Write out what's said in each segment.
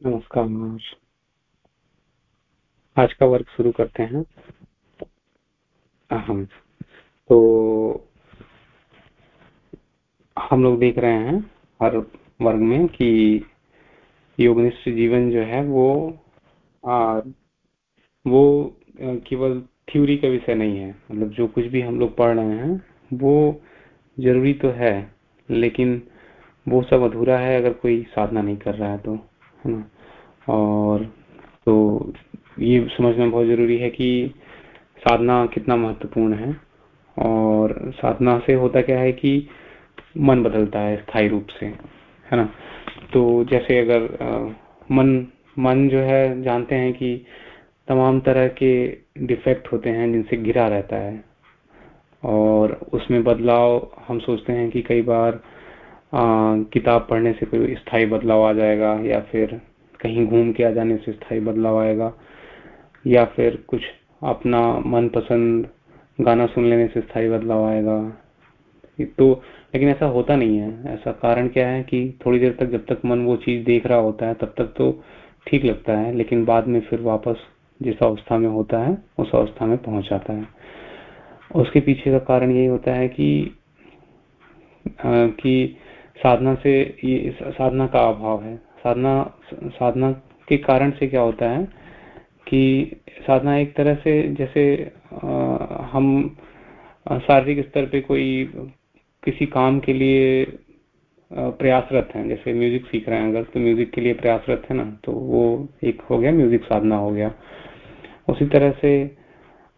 नमस्कार आज का वर्क शुरू करते हैं। हम तो हम लोग देख रहे हैं हर वर्ग में कि योगनिष्ठ जीवन जो है वो आ, वो केवल थ्योरी का विषय नहीं है। मतलब जो कुछ भी हम लोग पढ़ रहे हैं वो ज़रूरी तो है लेकिन वो सब अधूरा है अगर कोई साधना नहीं कर रहा है तो। है ना? और तो ये समझना बहुत ज़रूरी है कि साधना कितना महत्वपूर्ण है और साधना से होता क्या है कि मन बदलता है स्थायी रूप से है ना? तो जैसे अगर आ, मन मन जो है जानते हैं कि तमाम तरह के डिफेक्ट होते हैं जिनसे घिरा रहता है और उसमें बदलाव हम सोचते हैं कि कई बार किताब पढ़ने से कोई स्थायी बदलाव आ जाएगा या फिर कहीं घूम के आ जाने से स्थायी बदलाव आएगा या फिर कुछ अपना मनपसंद गाना सुन लेने से स्थायी बदलाव आएगा। तो लेकिन ऐसा होता नहीं है। ऐसा कारण क्या है कि थोड़ी देर तक जब तक मन वो चीज़ देख रहा होता है तब तक तो ठीक लगता है लेकिन बाद में फिर वापस जिस अवस्था में होता है उस अवस्था में पहुँच जाता है। उसके पीछे का कारण यही होता है कि आ, कि साधना से ये साधना का अभाव है। साधना साधना के कारण से क्या होता है कि साधना एक तरह से जैसे आ, हम शारीरिक स्तर पे कोई किसी काम के लिए प्रयासरत हैं। जैसे म्यूज़िक सीख रहे हैं अगर तो म्यूज़िक के लिए प्रयासरत है ना तो वो एक हो गया म्यूज़िक साधना हो गया। उसी तरह से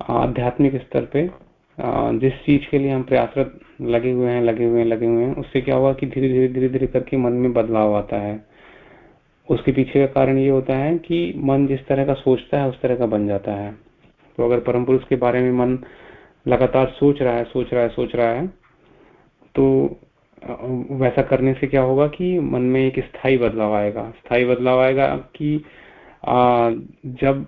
आध्यात्मिक स्तर पे जिस चीज़ के लिए हम प्रयासरत लगे हुए हैं लगे हुए हैं लगे हुए हैं उससे क्या हुआ कि धीरे धीरे धीरे धीरे करके मन में बदलाव आता है। उसके पीछे का कारण ये होता है कि मन जिस तरह का सोचता है उस तरह का बन जाता है। तो अगर परम पुरुष के बारे में मन लगातार सोच रहा है सोच रहा है सोच रहा है तो वैसा करने से क्या होगा कि मन में एक स्थायी बदलाव आएगा। स्थायी बदलाव आएगा कि आ, जब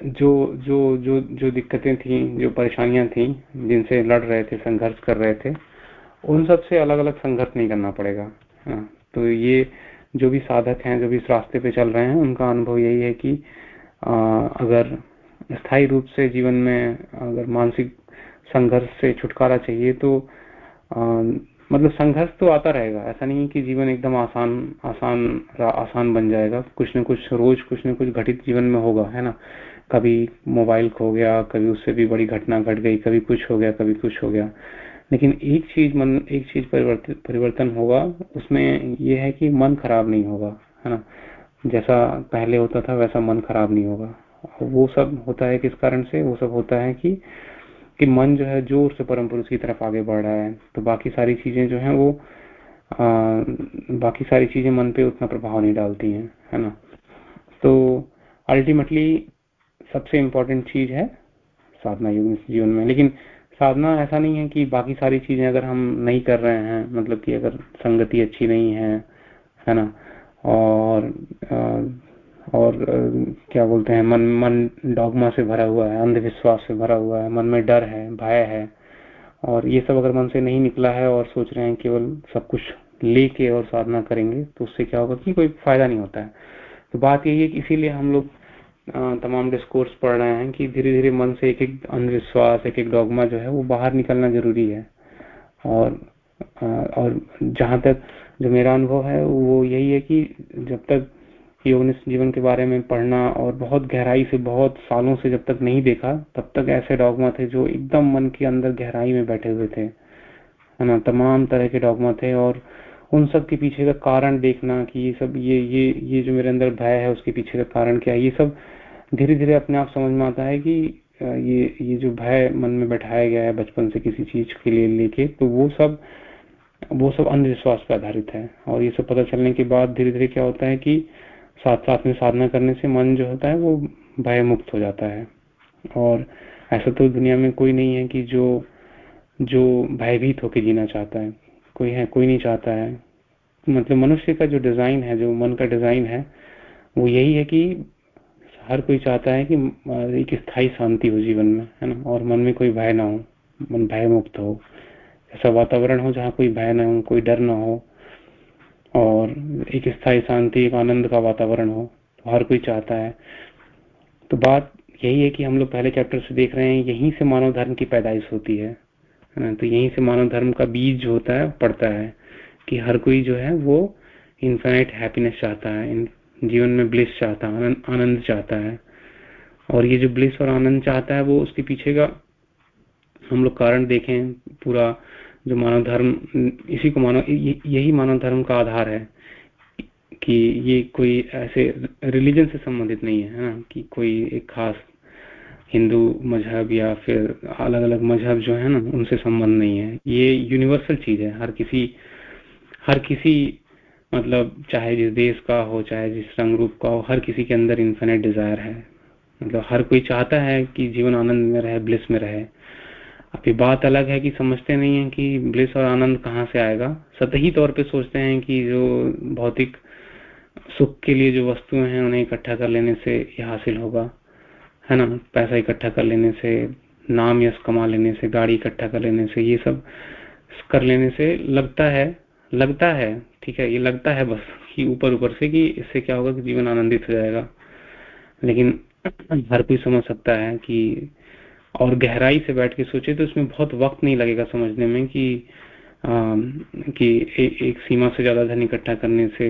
जो जो जो जो दिक्कतें थी जो परेशानियाँ थी जिनसे लड़ रहे थे संघर्ष कर रहे थे उन सबसे अलग अलग संघर्ष नहीं करना पड़ेगा हाँ, तो ये जो भी साधक हैं जो भी इस रास्ते पे चल रहे हैं उनका अनुभव यही है कि आ, अगर स्थायी रूप से जीवन में अगर मानसिक संघर्ष से छुटकारा चाहिए तो आ, मतलब संघर्ष तो आता रहेगा। ऐसा नहीं कि जीवन एकदम आसान आसान आसान बन जाएगा। कुछ न कुछ रोज कुछ न कुछ घटित जीवन में होगा है ना? कभी मोबाइल खो गया कभी उससे भी बड़ी घटना घट गई कभी कुछ हो गया कभी कुछ हो गया। लेकिन एक चीज़ मन एक चीज़ परिवर्तन परिवर्तन होगा उसमें ये है कि मन खराब नहीं होगा है ना? जैसा पहले होता था वैसा मन खराब नहीं होगा। वो सब होता है किस कारण से? वो सब होता है कि कि मन जो है ज़ोर से परम पुरुष की तरफ़ आगे बढ़ रहा है। तो बाकी सारी चीज़ें जो है वो आ, बाकी सारी चीज़ें मन पे उतना प्रभाव नहीं डालती हैं है ना? तो अल्टीमेटली सबसे इम्पोर्टेंट चीज़ है साधना युग जीवन में। लेकिन साधना ऐसा नहीं है कि बाकी सारी चीज़ें अगर हम नहीं कर रहे हैं मतलब कि अगर संगति अच्छी नहीं है है ना? और और क्या बोलते हैं, मन मन डॉगमा से भरा हुआ है, अंधविश्वास से भरा हुआ है, मन में डर है, भय है। और ये सब अगर मन से नहीं निकला है और सोच रहे हैं केवल सब कुछ लेके और साधना करेंगे तो उससे क्या होगा कि कोई फ़ायदा नहीं होता है। तो बात यही है कि इसीलिए हम लोग तमाम डिस्कोर्स पढ़ रहे हैं कि धीरे धीरे मन से एक एक अंधविश्वास एक एक डॉगमा जो है वो बाहर निकलना ज़रूरी है। और और जहाँ तक जो मेरा अनुभव है, वो यही है कि जब तक योगनिष्ठ जीवन के बारे में पढ़ना और बहुत गहराई से, बहुत सालों से जब तक नहीं देखा, तब तक ऐसे डॉगमा थे जो एकदम मन के अंदर गहराई में बैठे हुए थे। है ना? तमाम तरह के डॉगमा थे और उन सब के पीछे का कारण देखना कि ये सब, ये ये ये जो मेरे अंदर भय है, उसके पीछे का कारण क्या है, ये सब धीरे धीरे अपने आप समझ में आता है कि ये ये जो भय मन में बैठाया गया है बचपन से किसी चीज़ के लिए लेके तो वो सब वो सब अंधविश्वास पर आधारित है। और ये सब पता चलने के बाद धीरे धीरे क्या होता है कि साथ साथ में साधना करने से मन जो होता है वो भय मुक्त हो जाता है। और ऐसा तो दुनिया में कोई नहीं है कि जो जो भयभीत होकर जीना चाहता है। कोई है, कोई नहीं चाहता है। मतलब मनुष्य का जो डिज़ाइन है, जो मन का डिज़ाइन है, वो यही है कि हर कोई चाहता है कि एक स्थायी शांति हो जीवन में, है ना? और मन में कोई भय ना हो, मन भय मुक्त हो। ऐसा वातावरण हो जहाँ कोई भय ना हो, कोई डर ना हो, और एक स्थायी शांति, एक आनंद का वातावरण हो तो हर कोई चाहता है। तो बात यही है कि हम लोग पहले चैप्टर से देख रहे हैं, यहीं से मानव धर्म की पैदाइश होती है ना? तो यहीं से मानव धर्म का बीज जो होता है, पड़ता है, कि हर कोई जो है वो इन्फाइनाइट हैप्पीनेस चाहता है जीवन में ब्लिस चाहता है, आनंद चाहता है। और ये जो ब्लिस और आनंद चाहता है, वो उसके पीछे का हम लोग कारण देखें, पूरा जो मानव धर्म, इसी को मानव यही मानव धर्म का आधार है कि ये कोई ऐसे रिलीजन से संबंधित नहीं है ना? कि कोई एक खास हिंदू मज़हब या फिर अलग अलग मज़हब जो है ना, उनसे संबंध नहीं है। ये यूनिवर्सल चीज़ है। हर किसी हर किसी मतलब चाहे जिस देश का हो, चाहे जिस रंग रूप का हो, हर किसी के अंदर इन्फिनिट डिज़ायर है। मतलब हर कोई चाहता है कि जीवन आनंद में रहे ब्लिस में रहे। अभी बात अलग है कि समझते नहीं है कि ब्लिस और आनंद कहाँ से आएगा। सतही तौर पे सोचते हैं कि जो भौतिक सुख के लिए जो वस्तुएँ हैं, उन्हें इकट्ठा कर लेने से ये हासिल होगा। है ना? पैसा इकट्ठा कर लेने से, नाम यश कमा लेने से, गाड़ी इकट्ठा कर लेने से, ये सब कर लेने से लगता है लगता है ठीक है ये लगता है बस कि ऊपर ऊपर से कि इससे क्या होगा कि जीवन आनंदित हो जाएगा। लेकिन हर कोई समझ सकता है कि और गहराई से बैठ के सोचे तो इसमें बहुत वक्त नहीं लगेगा समझने में कि आ, कि ए, एक सीमा से ज़्यादा धन इकट्ठा करने से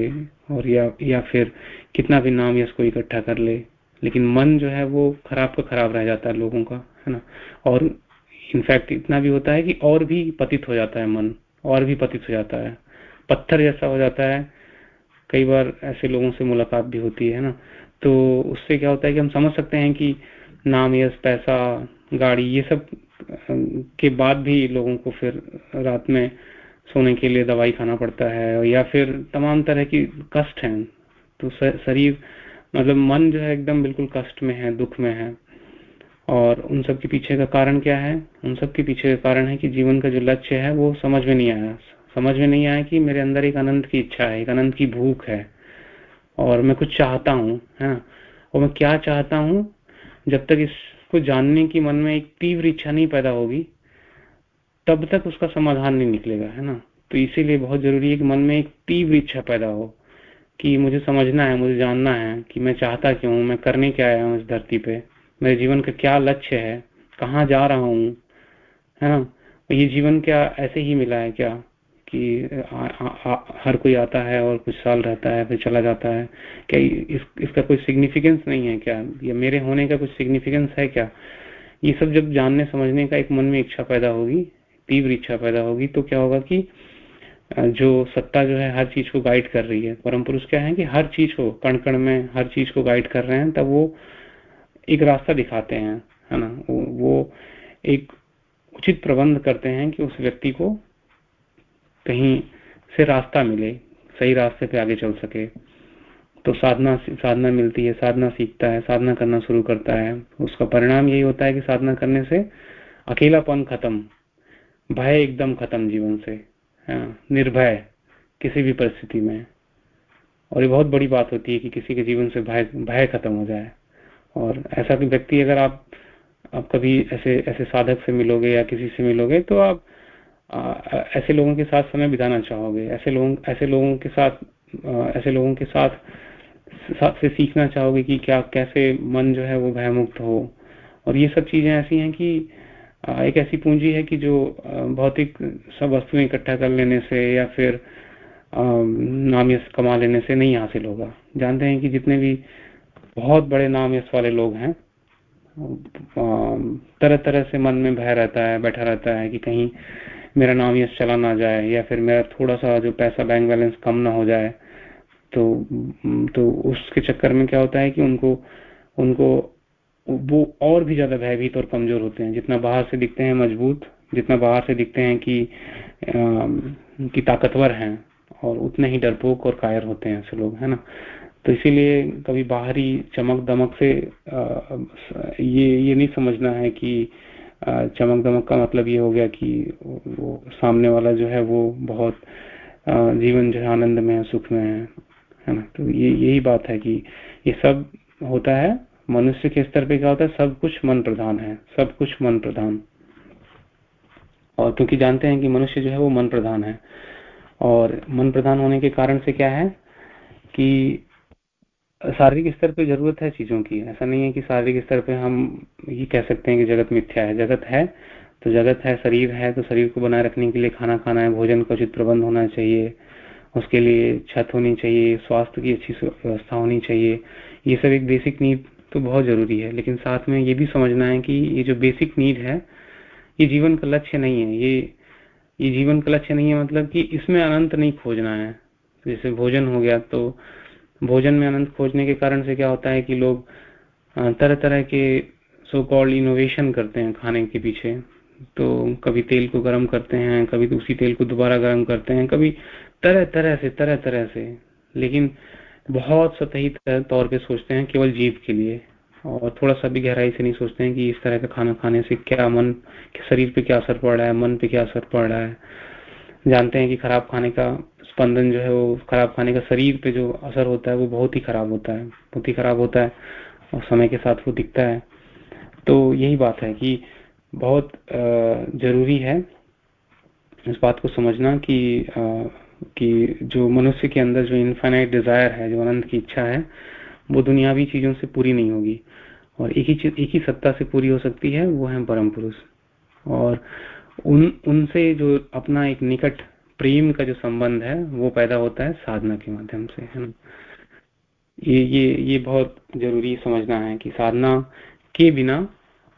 और या या फिर कितना भी नाम यश को इकट्ठा कर ले। लेकिन मन जो है वो खराब का खराब रह जाता है लोगों का है ना? और इनफैक्ट इतना भी होता है कि और भी पतित हो जाता है मन और भी पतित हो जाता है। पत्थर जैसा हो जाता है। कई बार ऐसे लोगों से मुलाकात भी होती है ना। तो उससे क्या होता है कि हम समझ सकते हैं कि नाम यश पैसा, गाड़ी, ये सब के बाद भी लोगों को फिर रात में सोने के लिए दवाई खाना पड़ता है या फिर तमाम तरह की कष्ट हैं। तो शरीर मतलब मन जो है एकदम बिल्कुल कष्ट में है, दुख में है। और उन सब के पीछे का कारण क्या है? उन सब के पीछे का कारण है कि जीवन का जो लक्ष्य है वो समझ में नहीं आया। समझ में नहीं आया कि मेरे अंदर एक आनंद की इच्छा है, एक आनंद की भूख है। और मैं कुछ चाहता हूँ, है ना? और मैं क्या चाहता हूँ? जब तक इसको जानने की मन में एक तीव्र इच्छा नहीं पैदा होगी, तब तक उसका समाधान नहीं निकलेगा, है ना? तो इसीलिए बहुत ज़रूरी है कि मन में एक तीव्र इच्छा पैदा हो कि मुझे समझना है, मुझे जानना है कि मैं चाहता क्यों हूँ, मैं करने क्या आया हूँ इस धरती पे? मेरे जीवन का क्या लक्ष्य है? कहाँ जा रहा हूँ? है ना? ये जीवन क्या ऐसे ही मिला है क्या? कि आ, आ, आ, हर कोई आता है और कुछ साल रहता है फिर चला जाता है। क्या इस, इसका कोई सिग्निफिकेंस नहीं है क्या? या मेरे होने का कुछ सिग्निफिकेंस है क्या? ये सब जब जानने समझने का एक मन में इच्छा पैदा होगी तीव्र इच्छा पैदा होगी तो क्या होगा कि जो सत्ता जो है हर चीज़ को गाइड कर रही है। परम पुरुष क्या है कि हर चीज़ को कण कण में हर चीज़ को गाइड कर रहे हैं तब वो एक रास्ता दिखाते हैं है ना? वो, एक उचित प्रबंध करते हैं कि उस व्यक्ति को कहीं से रास्ता मिले सही रास्ते पे आगे चल सके तो साधना साधना मिलती है साधना सीखता है साधना करना शुरू करता है। उसका परिणाम यही होता है कि साधना करने से अकेलापन खत्म भय एकदम खत्म जीवन से हाँ, निर्भय किसी भी परिस्थिति में। और ये बहुत बड़ी बात होती है कि किसी के जीवन से भय भय खत्म हो जाए। और ऐसा भी व्यक्ति अगर आप आप कभी ऐसे ऐसे साधक से मिलोगे या किसी से मिलोगे तो आप ऐसे लोगों के साथ समय बिताना चाहोगे, ऐसे लोगों ऐसे लोगों के साथ ऐसे लोगों के साथ से सीखना चाहोगे कि क्या, कैसे मन जो है वो भयमुक्त हो। और ये सब चीज़ें ऐसी हैं कि एक ऐसी पूंजी है कि जो भौतिक सब वस्तुएँ इकट्ठा कर लेने से या फिर नाम यश कमा लेने से नहीं हासिल होगा। जानते हैं कि जितने भी बहुत बड़े नाम यश वाले लोग हैं तरह तरह से मन में भय रहता है, बैठा रहता है कि कहीं मेरा नाम यश चला ना जाए या फिर मेरा थोड़ा सा जो पैसा बैंक बैलेंस कम ना हो जाए तो तो उसके चक्कर में क्या होता है कि उनको उनको वो और भी ज़्यादा भयभीत और कमज़ोर होते हैं। जितना बाहर से दिखते हैं मज़बूत जितना बाहर से दिखते हैं कि आ, कि ताकतवर हैं और उतने ही डरपोक और कायर होते हैं ऐसे लोग है ना? तो इसीलिए कभी बाहरी चमक दमक से आ, ये ये नहीं समझना है कि चमक दमक का मतलब ये हो गया कि वो सामने वाला जो है वो बहुत जीवन जो है आनंद में है, सुख में है है ना? तो ये, यही बात है कि ये सब होता है, मनुष्य के स्तर पे क्या होता है, सब कुछ मन प्रधान है, सब कुछ मन प्रधान। और क्योंकि जानते हैं कि मनुष्य जो है वो मन प्रधान है। और मन प्रधान होने के कारण से क्या है कि शारीरिक स्तर पे ज़रूरत है चीज़ों की। ऐसा नहीं है कि शारीरिक स्तर पे हम ये कह सकते हैं कि जगत मिथ्या है। जगत है तो जगत है, शरीर है तो शरीर को बनाए रखने के लिए खाना खाना है, भोजन का उचित प्रबंध होना चाहिए, उसके लिए छत होनी चाहिए, स्वास्थ्य की अच्छी व्यवस्था होनी चाहिए। ये सब एक बेसिक नीड तो बहुत ज़रूरी है। लेकिन साथ में ये भी समझना है कि ये जो बेसिक नीड है, ये जीवन का लक्ष्य नहीं है। ये ये जीवन का लक्ष्य नहीं है मतलब कि इसमें अनंत नहीं खोजना है। जैसे भोजन हो गया तो भोजन में अनंत खोजने के कारण से क्या होता है कि लोग तरह तरह के सो कॉल्ड इनोवेशन करते हैं खाने के पीछे। तो कभी तेल को गर्म करते हैं, कभी उसी तेल को दोबारा गर्म करते हैं, कभी तरह तरह से तरह तरह से। लेकिन बहुत सतही तौर पे सोचते हैं केवल जीव के लिए। और थोड़ा सा भी गहराई से नहीं सोचते हैं कि इस तरह का खाना खाने से क्या मन, शरीर पे क्या असर पड़ रहा है, मन पे क्या असर पड़ रहा है। जानते हैं कि खराब खाने का स्पंदन जो है वो खराब खाने का शरीर पे जो असर होता है, वो बहुत ही खराब होता है, बहुत ही खराब होता है और समय के साथ वो दिखता है। तो यही बात है कि बहुत ज़रूरी है इस बात को समझना कि कि जो मनुष्य के अंदर जो इनफाइनाइट डिज़ायर है, जो अनंत की इच्छा है, वो दुनियावी चीज़ों से पूरी नहीं होगी। और एक ही एक ही सत्ता से पूरी हो सकती है, वो है परम पुरुष। और उन, उनसे जो अपना एक निकट प्रेम का जो संबंध है वो पैदा होता है साधना के माध्यम से है ना? ये ये ये बहुत ज़रूरी समझना है कि साधना के बिना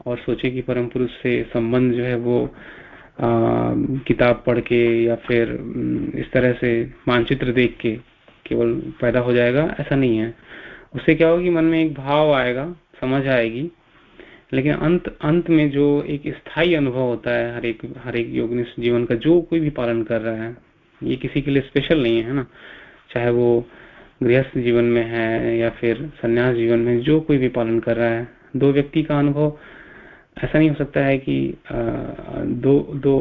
और सोचे कि परम पुरुष से संबंध जो है वो आ, किताब पढ़ के या फिर इस तरह से मानचित्र देख के केवल पैदा हो जाएगा ऐसा नहीं है। उससे क्या होगा कि मन में एक भाव आएगा समझ आएगी लेकिन अंत अंत में जो एक स्थायी अनुभव होता है हर एक हर एक योगनिष्ठ जीवन का, जो कोई भी पालन कर रहा है, ये किसी के लिए स्पेशल नहीं है ना? चाहे वो गृहस्थ जीवन में है या फिर संन्यास जीवन में जो कोई भी पालन कर रहा है, दो व्यक्ति का अनुभव, ऐसा नहीं हो सकता है कि दो दो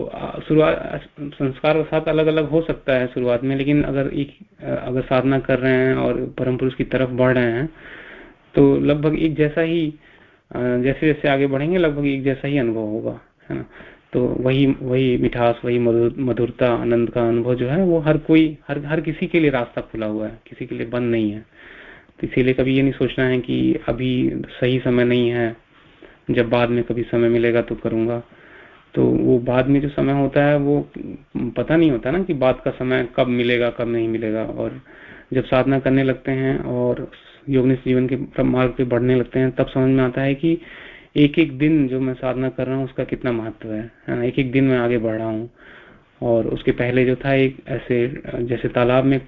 शुरुआत, संस्कार के साथ अलग अलग हो सकता है शुरुआत में, लेकिन अगर एक अगर साधना कर रहे हैं और परम पुरुष की तरफ़ बढ़ रहे हैं तो लगभग एक जैसा ही जैसे जैसे आगे बढ़ेंगे, लगभग एक जैसा ही अनुभव होगा, है ना? तो वही वही मिठास, वही मधुरता, आनंद का अनुभव जो है, वो हर कोई, हर हर किसी के लिए रास्ता खुला हुआ है, किसी के लिए बंद नहीं है। तो इसीलिए कभी ये नहीं सोचना है कि अभी सही समय नहीं है, जब बाद में कभी समय मिलेगा तो करूँगा। तो वो बाद में जो समय होता है, वो पता नहीं होता ना कि बाद का समय कब मिलेगा, कब नहीं मिलेगा, और जब साधना करने लगते हैं और योगनिष्ठ जीवन के मार्ग पे बढ़ने लगते हैं तब समझ में आता है कि एक एक दिन जो मैं साधना कर रहा हूँ उसका कितना महत्व है। हाँ, एक एक दिन मैं आगे बढ़ रहा हूँ। और उसके पहले जो था एक ऐसे जैसे तालाब में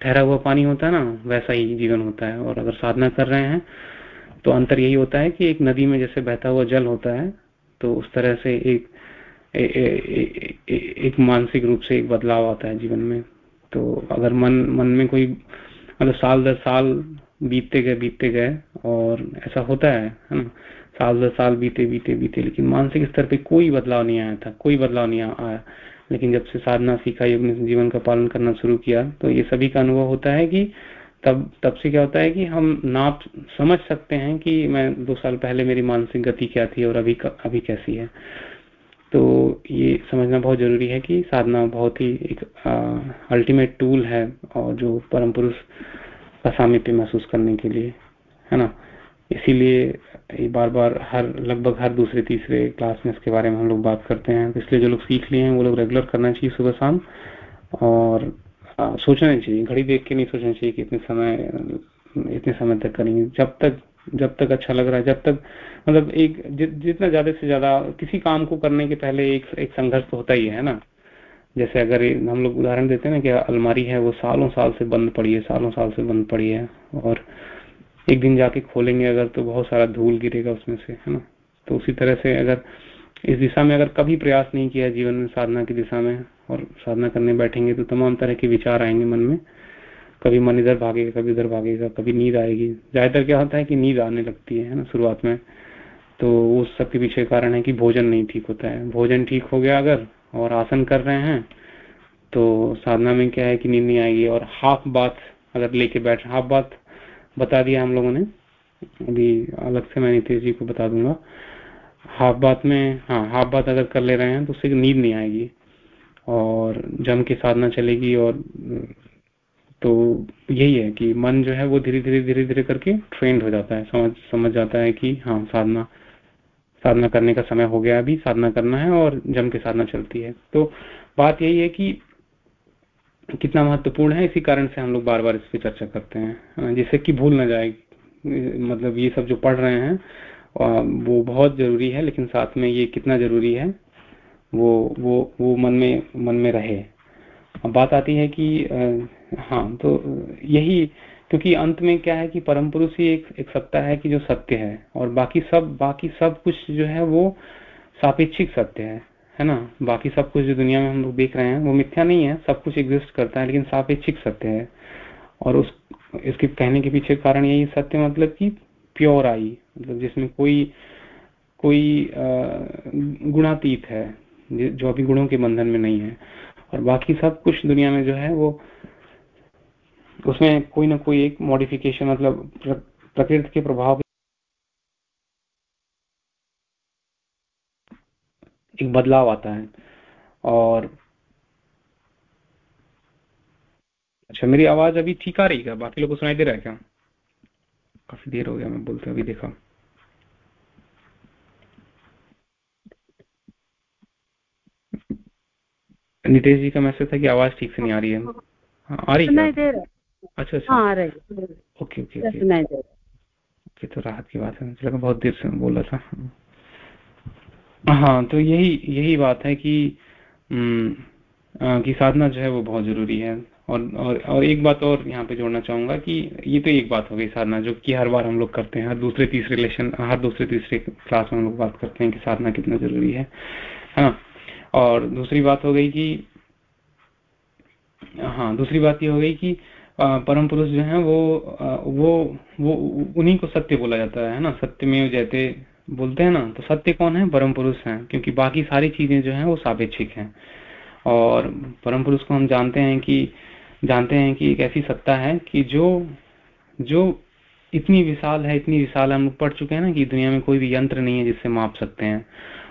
ठहरा हुआ पानी होता है ना वैसा ही जीवन होता है। और अगर साधना कर रहे हैं तो अंतर यही होता है कि एक नदी में जैसे बहता हुआ जल होता है तो उस तरह से एक ए, ए, ए, एक मानसिक रूप से एक बदलाव आता है जीवन में। तो अगर मन मन में कोई मतलब साल दर साल बीतते गए बीतते गए और ऐसा होता है है ना? साल दर साल बीते बीते बीते, लेकिन मानसिक स्तर पे कोई बदलाव नहीं आया था, कोई बदलाव नहीं आया। लेकिन जब से साधना सीखा योग जीवन का पालन करना शुरू किया तो ये सभी का अनुभव होता है कि तब तब से क्या होता है कि हम नाप समझ सकते हैं कि मैं दो साल पहले मेरी मानसिक गति क्या थी और अभी अभी कैसी है। तो ये समझना बहुत ज़रूरी है कि साधना बहुत ही एक अल्टीमेट टूल है और जो परम पुरुष का सामीप्य महसूस करने के लिए है ना? इसीलिए बार बार हर लगभग हर दूसरे तीसरे क्लास में इसके बारे में हम लोग बात करते हैं। तो इसलिए जो लोग सीख लिए हैं वो लोग रेगुलर करना चाहिए सुबह शाम। और सोचना चाहिए। घड़ी देख के नहीं सोचना चाहिए कि इतने समय इतने समय तक करेंगे। जब तक जब तक अच्छा लग रहा है जब तक मतलब एक जि, जितना ज़्यादा से ज़्यादा किसी काम को करने के पहले एक एक संघर्ष तो होता ही है ना? जैसे अगर हम लोग उदाहरण देते हैं ना कि अलमारी है, वो सालों साल से बंद पड़ी है, सालों साल से बंद पड़ी है और एक दिन जाके खोलेंगे अगर तो बहुत सारा धूल गिरेगा उसमें से, है ना? तो उसी तरह से अगर इस दिशा में अगर कभी प्रयास नहीं किया जीवन में साधना की दिशा में और साधना करने बैठेंगे तो तमाम तरह के विचार आएँगे मन में। कभी मन इधर भागेगा, कभी उधर भागेगा, कभी नींद आएगी। ज़्यादातर क्या होता है कि नींद आने लगती है ना, शुरुआत में। तो उस सबके पीछे कारण है कि भोजन नहीं ठीक होता है। भोजन ठीक हो गया अगर और आसन कर रहे हैं तो साधना में क्या है कि नींद नहीं आएगी। और हाफ़ बात अगर लेके बैठ हाफ़ बात बता दिया हम लोगों ने। अभी अलग से मैं नीतीश जी को बता दूँगा। हाफ़ बात में हाँ हाफ़ बात अगर कर ले रहे हैं तो उससे नींद नहीं आएगी। और जम की साधना चलेगी और तो यही है कि मन जो है वो धीरे धीरे धीरे धीरे करके ट्रेंड हो जाता है। समझ समझ जाता है कि हाँ साधना साधना करने का समय हो गया, अभी साधना करना है और जम के साधना चलती है। तो बात यही है कि कितना महत्वपूर्ण है, इसी कारण से हम लोग बार बार इस पर चर्चा करते हैं। जिससे कि भूल ना जाए मतलब ये सब जो पढ़ रहे हैं वो बहुत ज़रूरी है, लेकिन साथ में ये कितना ज़रूरी है, वो वो वो मन में मन में रहे। अब बात आती है कि हाँ तो यही क्योंकि अंत में क्या है कि परम पुरुष ही एक एक सत्ता है कि जो सत्य है और बाकी सब बाकी सब कुछ जो है वो सापेक्षिक सत्य है है ना? बाकी सब कुछ जो दुनिया में हम लोग देख रहे हैं वो मिथ्या नहीं है, सब कुछ एग्जिस्ट करता है लेकिन सापेक्षिक सत्य है। और उस, इसके कहने के पीछे कारण यही सत्य मतलब कि प्योर आई मतलब जिसमें कोई कोई गुणातीत है, जो अभी गुणों के बंधन में नहीं है। और बाकी सब कुछ दुनिया में जो है वो उसमें कोई ना कोई एक मॉडिफिकेशन मतलब प्रकृति के प्रभाव एक बदलाव आता है। और अच्छा मेरी आवाज़ अभी ठीक आ रही है बाकी लोगों को सुनाई दे रहा है क्या? काफ़ी देर हो गया मैं बोलते अभी देखा। नितेश जी का मैसेज था कि आवाज़ ठीक से नहीं आ रही है। हाँ, आ रही है। अच्छा अच्छा। हाँ, ओके ओके ओके। तो राहत की बात है। मुझे लगा बहुत देर से बोला था। हाँ तो यही यही बात है कि कि साधना जो है वो बहुत ज़रूरी है। और और और एक बात और यहाँ पे जोड़ना चाहूँगा कि ये तो एक बात हो गई साधना जो कि हर बार हम लोग करते हैं। हर दूसरे तीसरे लेशन हर दूसरे तीसरे क्लास में हम लोग बात करते हैं कि साधना कितना ज़रूरी है। है ना और दूसरी बात हो गई कि हाँ दूसरी बात ये हो गई कि परम पुरुष जो है वो वो वो, उन्हीं को सत्य बोला जाता है ना? सत्य में जैसे बोलते हैं ना? तो सत्य कौन है? परम पुरुष है, क्योंकि बाकी सारी चीज़ें जो है वो सापेक्षिक हैं। और परम पुरुष को हम जानते हैं कि, जानते हैं कि एक ऐसी सत्ता है कि जो जो इतनी विशाल है, इतनी विशाल, हम पढ़ चुके हैं ना कि दुनिया में कोई भी यंत्र नहीं है जिससे माप सकते हैं।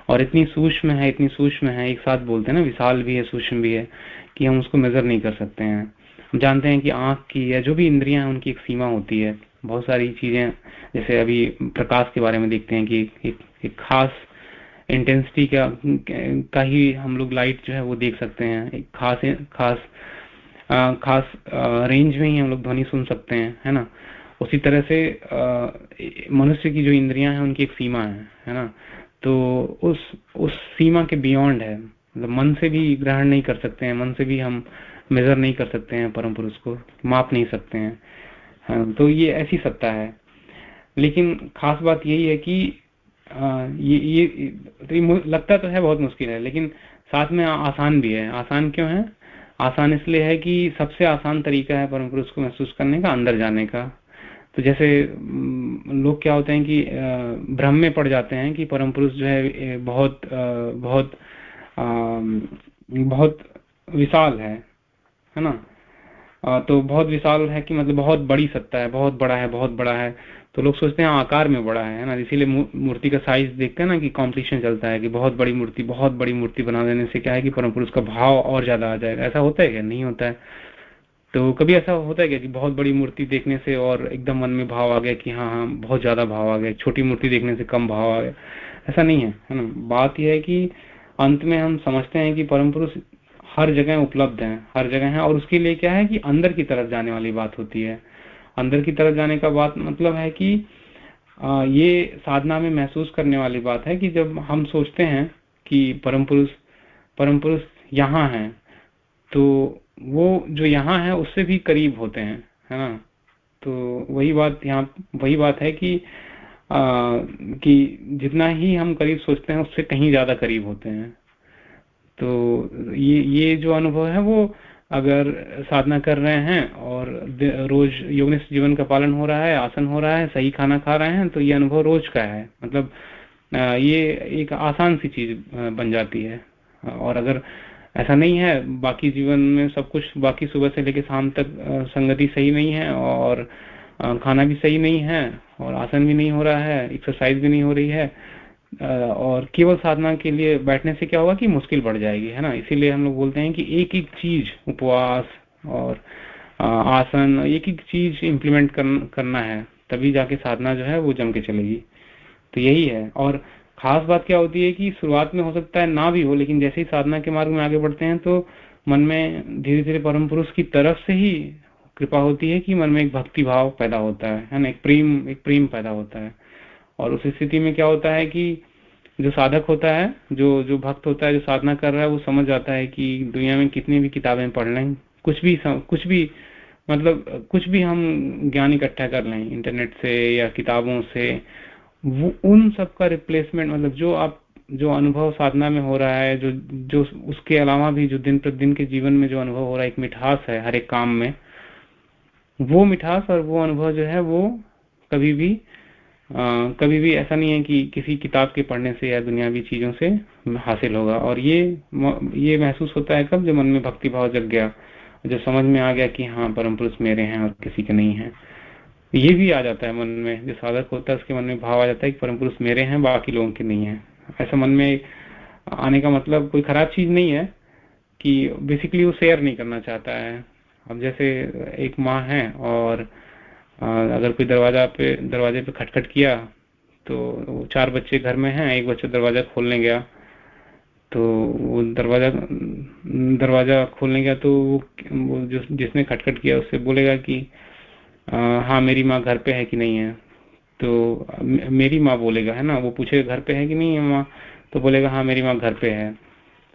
और इतनी सूक्ष्म है, इतनी सूक्ष्म है, एक साथ बोलते हैं ना, विशाल भी है, सूक्ष्म भी है, कि हम उसको मेजर नहीं कर सकते हैं। हम जानते हैं कि आँख की या जो भी इंद्रियाँ हैं उनकी एक सीमा होती है। बहुत सारी चीज़ें जैसे अभी प्रकाश के बारे में देखते हैं कि एक, एक खास इंटेंसिटी का का ही हम लोग लाइट जो है वो देख सकते हैं। एक खास खास आ, खास रेंज में ही हम लोग ध्वनि सुन सकते हैं है ना? उसी तरह से मनुष्य की जो इंद्रियाँ हैं उनकी एक सीमा है है ना? तो उस उस सीमा के बियॉन्ड है। मतलब मन से भी ग्रहण नहीं कर सकते हैं मन से भी हम मेजर नहीं कर सकते हैं परम पुरुष को माप नहीं सकते हैं। हाँ, तो ये ऐसी सत्ता है। लेकिन खास बात यही है कि ये ये तो ये लगता तो है बहुत मुश्किल है लेकिन साथ में आसान भी है। आसान क्यों है? आसान इसलिए है कि सबसे आसान तरीका है परम पुरुष को महसूस करने का अंदर जाने का। तो जैसे लोग क्या होते हैं कि भ्रम में पड़ जाते हैं कि परम पुरुष जो है बहुत बहुत बहुत विशाल है। है ना? आ, तो बहुत विशाल है कि मतलब बहुत बड़ी सत्ता है बहुत बड़ा है बहुत बड़ा है। तो लोग सोचते हैं आकार में बड़ा है ना? इसीलिए मूर्ति का साइज़ देखते हैं ना कि कंपटीशन चलता है कि बहुत बड़ी मूर्ति बहुत बड़ी मूर्ति बना देने से क्या है कि परम पुरुष का भाव और ज़्यादा आ जाएगा। ऐसा होता है क्या? नहीं होता है। तो कभी ऐसा होता है क्या कि बहुत बड़ी मूर्ति देखने से और एकदम मन में भाव आ गया कि हाँ हाँ बहुत ज़्यादा भाव आ गया छोटी मूर्ति देखने से कम भाव आ गया? ऐसा नहीं है ना? बात यह है कि अंत में हम समझते हैं कि परम पुरुष हर जगह उपलब्ध है हर जगह है। और उसके लिए क्या है कि अंदर की तरफ़ जाने वाली बात होती है। अंदर की तरफ़ जाने का बात मतलब है कि आ, ये साधना में महसूस करने वाली बात है कि जब हम सोचते हैं कि परम पुरुष परम पुरुष यहाँ है तो वो जो यहाँ है उससे भी करीब होते हैं है ना? तो वही बात यहाँ वही बात है कि आ, कि जितना ही हम करीब सोचते हैं उससे कहीं ज़्यादा करीब होते हैं। तो ये ये जो अनुभव है वो अगर साधना कर रहे हैं और रोज योग जीवन का पालन हो रहा है, आसन हो रहा है, सही खाना खा रहे हैं तो ये अनुभव रोज का है। मतलब ये एक आसान सी चीज़ बन जाती है। और अगर ऐसा नहीं है, बाकी जीवन में सब कुछ बाकी सुबह से लेकर शाम तक संगति सही नहीं है और खाना भी सही नहीं है और आसन भी नहीं हो रहा है एक्सरसाइज भी नहीं हो रही है और केवल साधना के लिए बैठने से क्या होगा कि मुश्किल बढ़ जाएगी है ना? इसीलिए हम लोग बोलते हैं कि एक एक चीज़ उपवास और आसन एक एक चीज़ इम्प्लीमेंट कर, करना है तभी जाके साधना जो है वो जम के चलेगी। तो यही है। और खास बात क्या होती है कि शुरुआत में हो सकता है ना भी हो लेकिन जैसे ही साधना के मार्ग में आगे बढ़ते हैं तो मन में धीरे धीरे परम पुरुष की तरफ़ से ही कृपा होती है कि मन में एक भक्ति भाव पैदा होता है है ना? एक प्रेम एक प्रेम पैदा होता है। और उस स्थिति में क्या होता है कि जो साधक होता है, जो जो भक्त होता है, जो साधना कर रहा है, वो समझ जाता है कि दुनिया में कितनी भी किताबें पढ़ लें, कुछ भी कुछ भी मतलब कुछ भी हम ज्ञान इकट्ठा कर लें इंटरनेट से या किताबों से, वो, उन सब का रिप्लेसमेंट मतलब जो आप, जो अनुभव साधना में हो रहा है, जो जो उसके अलावा भी जो दिन प्रतिदिन के जीवन में जो अनुभव हो रहा है, एक मिठास है हर एक काम में, वो मिठास और वो अनुभव जो है, वो कभी भी कभी भी ऐसा नहीं है कि किसी किताब के पढ़ने से या दुनियावी चीज़ों से हासिल होगा। और ये ये महसूस होता है कब? जब मन में भक्ति भाव जग गया, जब समझ में आ गया कि हाँ परम पुरुष मेरे हैं और किसी के नहीं है। ये भी आ जाता है मन में। जो साधक होता है, उसके मन में भाव आ जाता है कि परम पुरुष मेरे हैं, बाकी लोगों के नहीं है। ऐसा मन में आने का मतलब कोई खराब चीज़ नहीं है कि बेसिकली वो शेयर नहीं करना चाहता है। अब जैसे एक माँ है और अगर कोई दरवाज़ा पे, दरवाजे पे खटखट किया तो चार बच्चे घर में हैं, एक बच्चा दरवाज़ा खोलने गया। तो वो दरवाज़ा दरवाज़ा खोलने गया तो वो जो, जिसने खटखट किया, उससे बोलेगा कि हाँ मेरी माँ घर पे है कि नहीं है? तो मेरी माँ बोलेगा, है ना? वो पूछेगा, घर पे है कि नहीं है माँ? तो बोलेगा हाँ मेरी माँ घर पे है।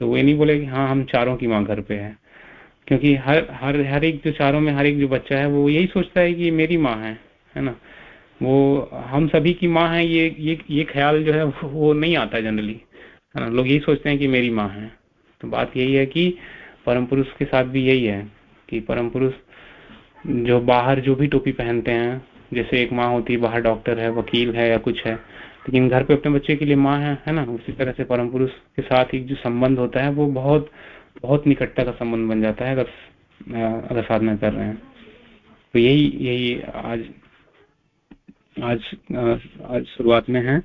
तो वो ये नहीं बोलेगा हाँ हम चारों की माँ घर पे है। क्योंकि हर हर हर एक जो चारों में हर एक जो बच्चा है, वो यही सोचता है कि मेरी माँ है है ना? वो, हम सभी की माँ है, ये ये ये ख्याल जो है, वो नहीं आता जनरली है ना? लोग यही सोचते हैं कि मेरी माँ है। तो बात यही है कि परम पुरुष के साथ भी यही है कि परम पुरुष जो बाहर जो भी टोपी पहनते हैं, जैसे एक माँ होती है, बाहर डॉक्टर है, वकील है या कुछ है, लेकिन घर पे अपने बच्चे के लिए माँ है है ना? उसी तरह से परम पुरुष के साथ एक जो संबंध होता है, वो बहुत बहुत निकटता का संबंध बन जाता है अगर अगर साधना कर रहे हैं। तो यही यही आज आज आज शुरुआत में है।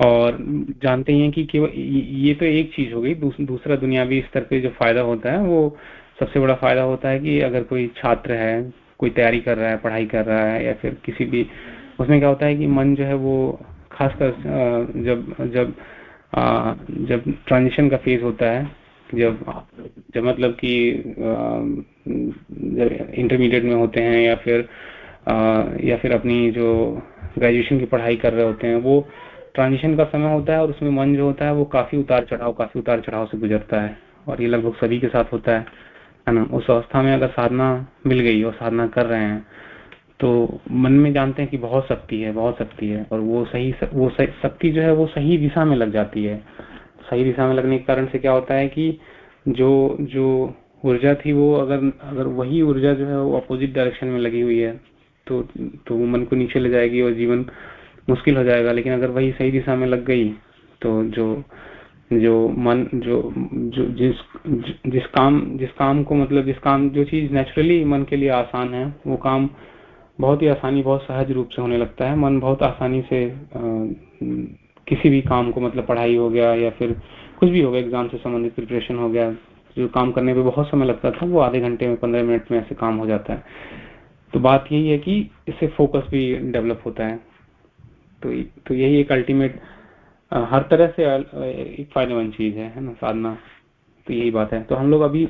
और जानते हैं कि केवल ये तो एक चीज़ हो गई। दूस, दूसरा दुनियावी स्तर पे जो फ़ायदा होता है वो सबसे बड़ा फ़ायदा होता है कि अगर कोई छात्र है कोई तैयारी कर रहा है पढ़ाई कर रहा है या फिर किसी भी उसमें क्या होता है कि मन जो है वो खासकर जब जब जब ट्रांजिशन का फ़ेज़ होता है जब जब मतलब कि इंटरमीडिएट में होते हैं या फिर आ, या फिर अपनी जो ग्रेजुएशन की पढ़ाई कर रहे होते हैं वो ट्रांजिशन का समय होता है और उसमें मन जो होता है वो काफ़ी उतार चढ़ाव काफ़ी उतार चढ़ाव से गुजरता है और ये लगभग सभी के साथ होता है है ना? उस अवस्था में अगर साधना मिल गई और साधना कर रहे हैं तो मन में जानते हैं कि बहुत शक्ति है बहुत शक्ति है और वो सही वो शक्ति जो है वो सही दिशा में लग जाती है। सही दिशा में लगने के कारण से क्या होता है कि जो जो ऊर्जा थी वो अगर अगर वही ऊर्जा जो है वो अपोजिट डायरेक्शन में लगी हुई है तो तो मन को नीचे ले जाएगी और जीवन मुश्किल हो जाएगा। लेकिन अगर वही सही दिशा में लग गई तो जो जो मन, जो जो जिस जिस काम जिस काम को मतलब जिस काम, जो चीज़ नेचुरली मन के लिए आसान है, वो काम बहुत ही आसानी, बहुत सहज रूप से होने लगता है। मन बहुत आसानी से किसी भी काम को मतलब पढ़ाई हो गया या फिर कुछ भी हो गया एग्ज़ाम से संबंधित प्रिपरेशन हो गया, जो काम करने पे बहुत समय लगता था, वो आधे घंटे में, पंद्रह मिनट में ऐसे काम हो जाता है। तो बात यही है कि इससे फोकस भी डेवलप होता है। तो तो यही एक अल्टीमेट हर तरह से एक फ़ायदेमंद चीज़ है है ना, साधना। तो यही बात है। तो हम लोग अभी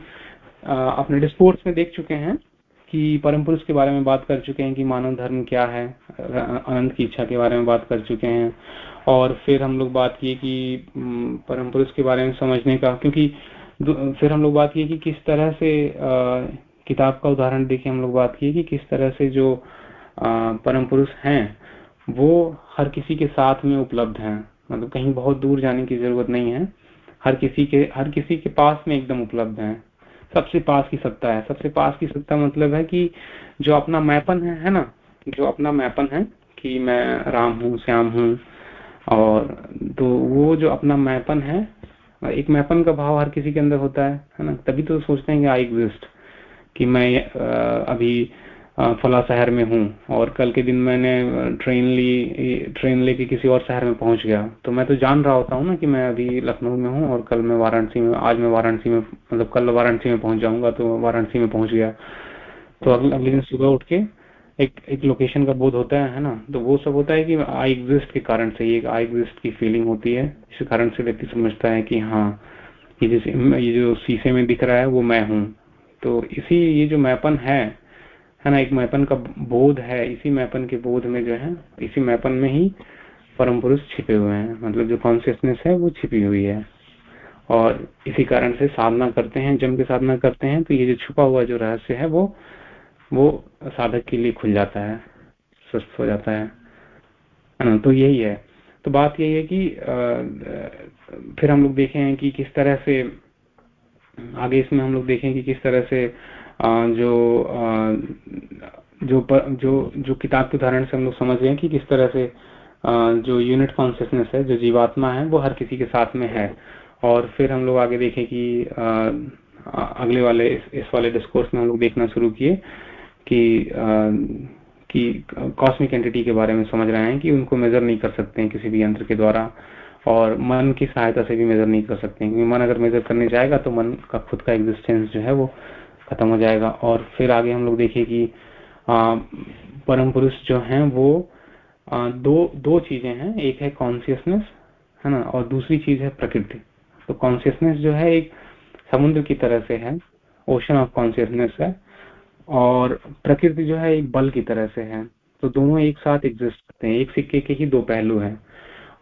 अपने डिस्पोर्ट्स में देख चुके हैं कि परम पुरुष के बारे में बात कर चुके हैं कि मानव धर्म क्या है अनंत की इच्छा के बारे में बात कर चुके हैं। और फिर हम लोग बात की कि परम पुरुष के बारे में समझने का क्योंकि फिर हम लोग बात की कि किस तरह से आ, किताब का उदाहरण देके हम लोग बात की कि किस तरह से जो परम पुरुष हैं वो हर किसी के साथ में उपलब्ध हैं। मतलब कहीं बहुत दूर जाने की ज़रूरत नहीं है। हर किसी के हर किसी के पास में एकदम उपलब्ध है। सबसे पास की सत्ता है। सबसे पास की सत्ता मतलब है कि जो अपना मैपन है है ना? जो अपना मैपन है कि मैं राम हूँ श्याम हूँ और तो वो जो अपना मैपन है, एक मैपन का भाव हर किसी के अंदर होता है है ना? तभी तो सोचते हैं कि आई एग्जिस्ट, कि मैं अभी फला शहर में हूँ और कल के दिन मैंने ट्रेन ली ट्रेन लेके किसी और शहर में पहुँच गया। तो मैं तो जान रहा होता हूँ ना कि मैं अभी लखनऊ में हूँ और कल मैं वाराणसी में, आज मैं वाराणसी में मतलब कल वाराणसी में पहुँच जाऊँगा तो वाराणसी में पहुँच गया। तो अगले अगले दिन सुबह उठ के एक एक लोकेशन का बोध होता है है ना? तो वो सब होता है कि आई एग्जिस्ट के कारण से ये आई एग्जिस्ट की फीलिंग होती है। इस कारण से व्यक्ति समझता है कि हाँ ये जैसे, ये जो शीशे में दिख रहा है, वो मैं हूँ। तो इसी, ये जो मैपन है है ना? एक मैपन का बोध है, इसी मैपन के बोध में जो है, इसी मैपन में ही परम पुरुष छिपे हुए हैं। मतलब जो कॉन्सियसनेस है, वो छिपी हुई है। और इसी कारण से साधना करते हैं, जम के साधना करते हैं तो ये जो छुपा हुआ जो रहस्य है, वो वो साधक के लिए खुल जाता है स्वस्थ हो जाता है। तो यही है। तो बात यही है कि फिर हम लोग देखें कि किस तरह से आगे इसमें हम लोग देखें कि किस तरह से जो जो जो जो किताब के उदाहरण से हम लोग समझ रहे हैं कि किस तरह से जो यूनिट कॉन्सियसनेस है जो जीवात्मा है वो हर किसी के साथ में है। और फिर हम लोग आगे देखें कि अगले वाले इस, इस वाले डिस्कोर्स में हम लोग देखना शुरू किए। कि कि कॉस्मिक एंटिटी के बारे में समझ रहे हैं कि उनको मेजर नहीं कर सकते हैं किसी भी यंत्र के द्वारा और मन की सहायता से भी मेजर नहीं कर सकते हैं। क्योंकि मन अगर मेजर करने जाएगा तो मन का खुद का एग्जिस्टेंस जो है वो खत्म हो जाएगा। और फिर आगे हम लोग देखें कि परम पुरुष जो हैं वो आ, दो दो चीज़ें हैं। एक है कॉन्सियसनेस है ना? और दूसरी चीज़ है प्रकृति। तो कॉन्सियसनेस जो है एक समुद्र की तरह से है। ओशन ऑफ़ कॉन्सियसनेस है। और प्रकृति जो है एक बल की तरह से है। तो दोनों एक साथ एग्जिस्ट करते हैं, एक सिक्के के ही दो पहलू हैं।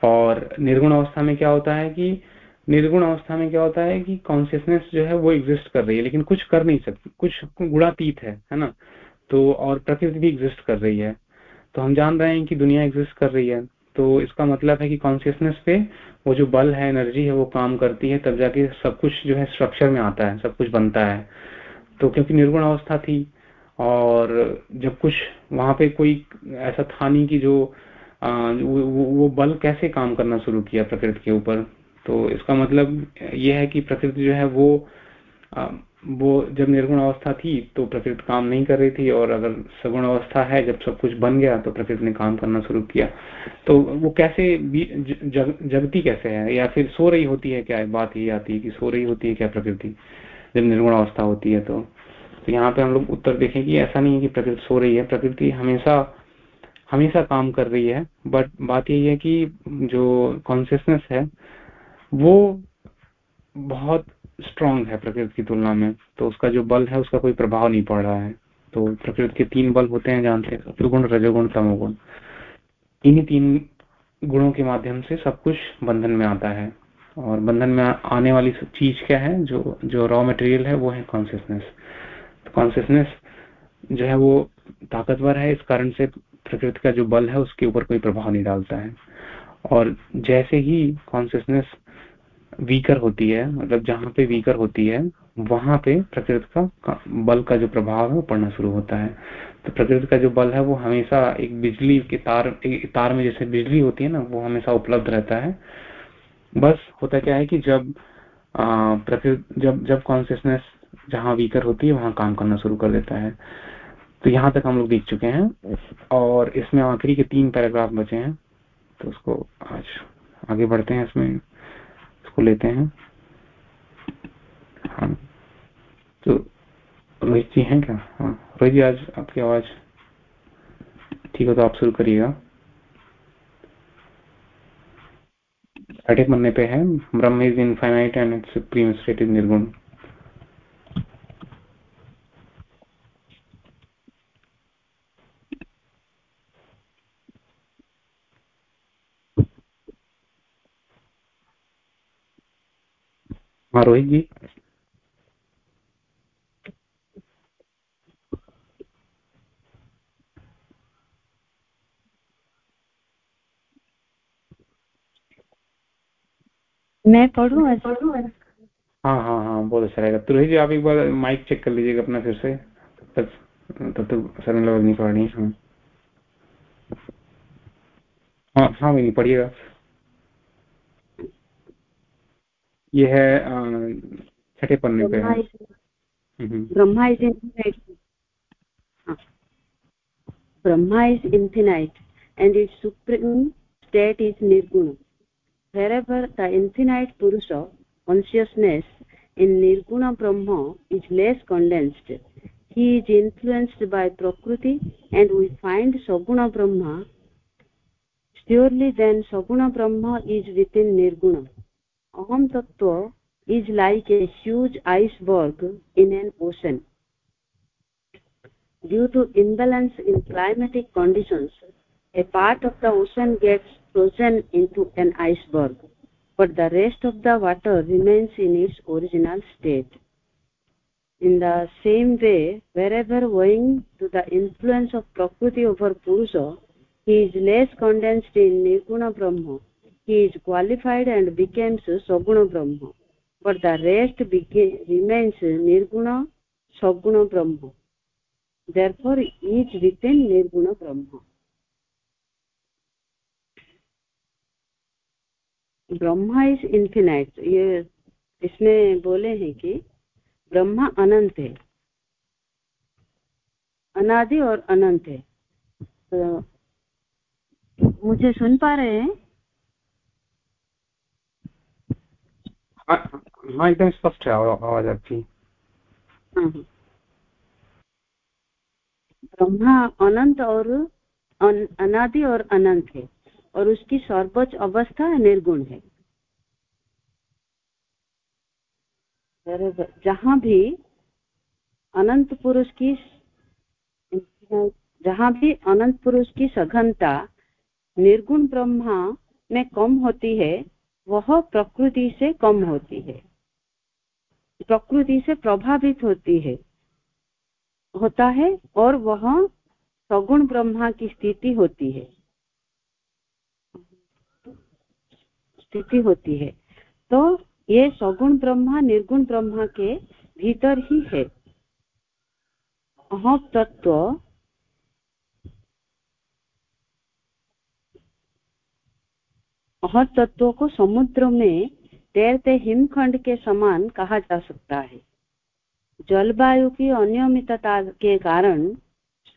और निर्गुण अवस्था में क्या होता है कि, निर्गुण अवस्था में क्या होता है कि कॉन्सियसनेस जो है वो एग्जिस्ट कर रही है, लेकिन कुछ कर नहीं सकती, कुछ गुणातीत है है ना? तो और प्रकृति भी एग्जिस्ट कर रही है। तो हम जान रहे हैं कि दुनिया एग्जिस्ट कर रही है। तो इसका मतलब है कि कॉन्सियसनेस पे वो जो बल है एनर्जी है, वो काम करती है, तब जाके सब कुछ जो है स्ट्रक्चर में आता है, सब कुछ बनता है। तो क्योंकि निर्गुण अवस्था थी और जब कुछ वहाँ पे कोई ऐसा था नहीं कि जो आ, वो, वो बल कैसे काम करना शुरू किया प्रकृति के ऊपर। तो इसका मतलब ये है कि प्रकृति जो है वो आ, वो जब निर्गुण अवस्था थी तो प्रकृति काम नहीं कर रही थी और अगर सगुण अवस्था है जब सब कुछ बन गया तो प्रकृति ने काम करना शुरू किया। तो वो कैसे जग, जगती कैसे है? या फिर सो रही होती है क्या? बात ये आती है कि सो रही होती है क्या प्रकृति? जब निर्गुण अवस्था होती है तो। तो यहाँ पे हम लोग उत्तर देखें कि ऐसा नहीं है कि प्रकृति सो रही है, प्रकृति हमेशा हमेशा काम कर रही है। बट बात यही है कि जो कॉन्सियसनेस है, वो बहुत स्ट्रांग है प्रकृति की तुलना में। तो उसका जो बल है, उसका कोई प्रभाव नहीं पड़ रहा है। तो प्रकृति के तीन बल होते हैं जानते हैं सत्गुण रजोगुण, तमोगुण। इन्हीं तीन गुणों के माध्यम से सब कुछ बंधन में आता है। और बंधन में आने वाली चीज़ क्या है, जो जो रॉ मटेरियल है, वो है कॉन्सियसनेस कॉन्सियसनेस जो है वो ताकतवर है, इस कारण से प्रकृति का जो बल है, उसके ऊपर कोई प्रभाव नहीं डालता है. और जैसे ही कॉन्सियसनेस वीकर होती है मतलब जहाँ पे वीकर होती है, वहाँ पे प्रकृति का बल का जो प्रभाव है, वो पड़ना शुरू होता है. तो प्रकृति का जो बल है, वो हमेशा एक बिजली के तार, एक तार में जैसे बिजली होती है ना, वो हमेशा उपलब्ध रहता है. बस होता क्या है कि जब प्रकृति जब जब कॉन्सियसनेस जहाँ वीकर होती है, वहाँ काम करना शुरू कर देता है। तो यहाँ तक हम लोग देख चुके हैं और इसमें आखिरी के तीन पैराग्राफ बचे हैं। तो उसको आज आगे बढ़ते हैं, इसमें इसको लेते हैं। हाँ। तो रोहित जी हैं क्या? हाँ। रोहित जी, आज आपकी आवाज़ ठीक हो तो आप शुरू करिएगा। छठे पन्ने पे है Brahma is infinite and it's supreme state is nirguna हाँ रोहित जी मैं पढ़ू हाँ हाँ हाँ बहुत अच्छा रहेगा। तो रोहित जी आप एक बार माइक चेक कर लीजिएगा अपना फिर से। तब तक तब सर में नहीं पढ़नी। हाँ। हाँ हाँ नहीं पढ़िएगा। ये है छठे पन्ने पे Brahma is infinite Brahma is infinite and its supreme state is nirguna wherever the infinite purusha consciousness in nirguna brahma is less condensed he is influenced by prakriti and we find saguna brahma. Surely then saguna brahma is within nirguna. Aham tattva is like a huge iceberg in an ocean. Due to imbalance in climatic conditions a part of the ocean gets frozen into an iceberg but the rest of the water remains in its original state. In the same way wherever owing to the influence of prakriti over purusha he is less condensed in nirguna brahma. He is qualified and becomes saguna brahma but the rest remains nirguna saguna brahma. Therefore each within nirguna brahma Brahma is infinite ये इसमें बोले हैं कि ब्रह्मा अनंत है। अनादि और अनंत है। तो मुझे सुन पा रहे हैं? हाँ, हाँ एकदम स्पष्ट है आवाज़ आपकी। हाँ, हाँ। ब्रह्मा अनंत और अनादि और अनंत है। और उसकी सर्वोच्च अवस्था निर्गुण है। जहाँ भी अनंत पुरुष की जहाँ भी अनंत पुरुष की सघनता निर्गुण ब्रह्मा में कम होती है, वह प्रकृति से कम होती है। प्रकृति से प्रभावित होती है, होता है और वह सगुण ब्रह्मा की स्थिति होती है। स्थिति होती है। तो ये सगुण ब्रह्मा, निर्गुण ब्रह्मा के भीतर ही है। अह तत्व अह तत्व को समुद्र में तैरते हिमखंड के समान कहा जा सकता है। जलवायु की अनियमितता के कारण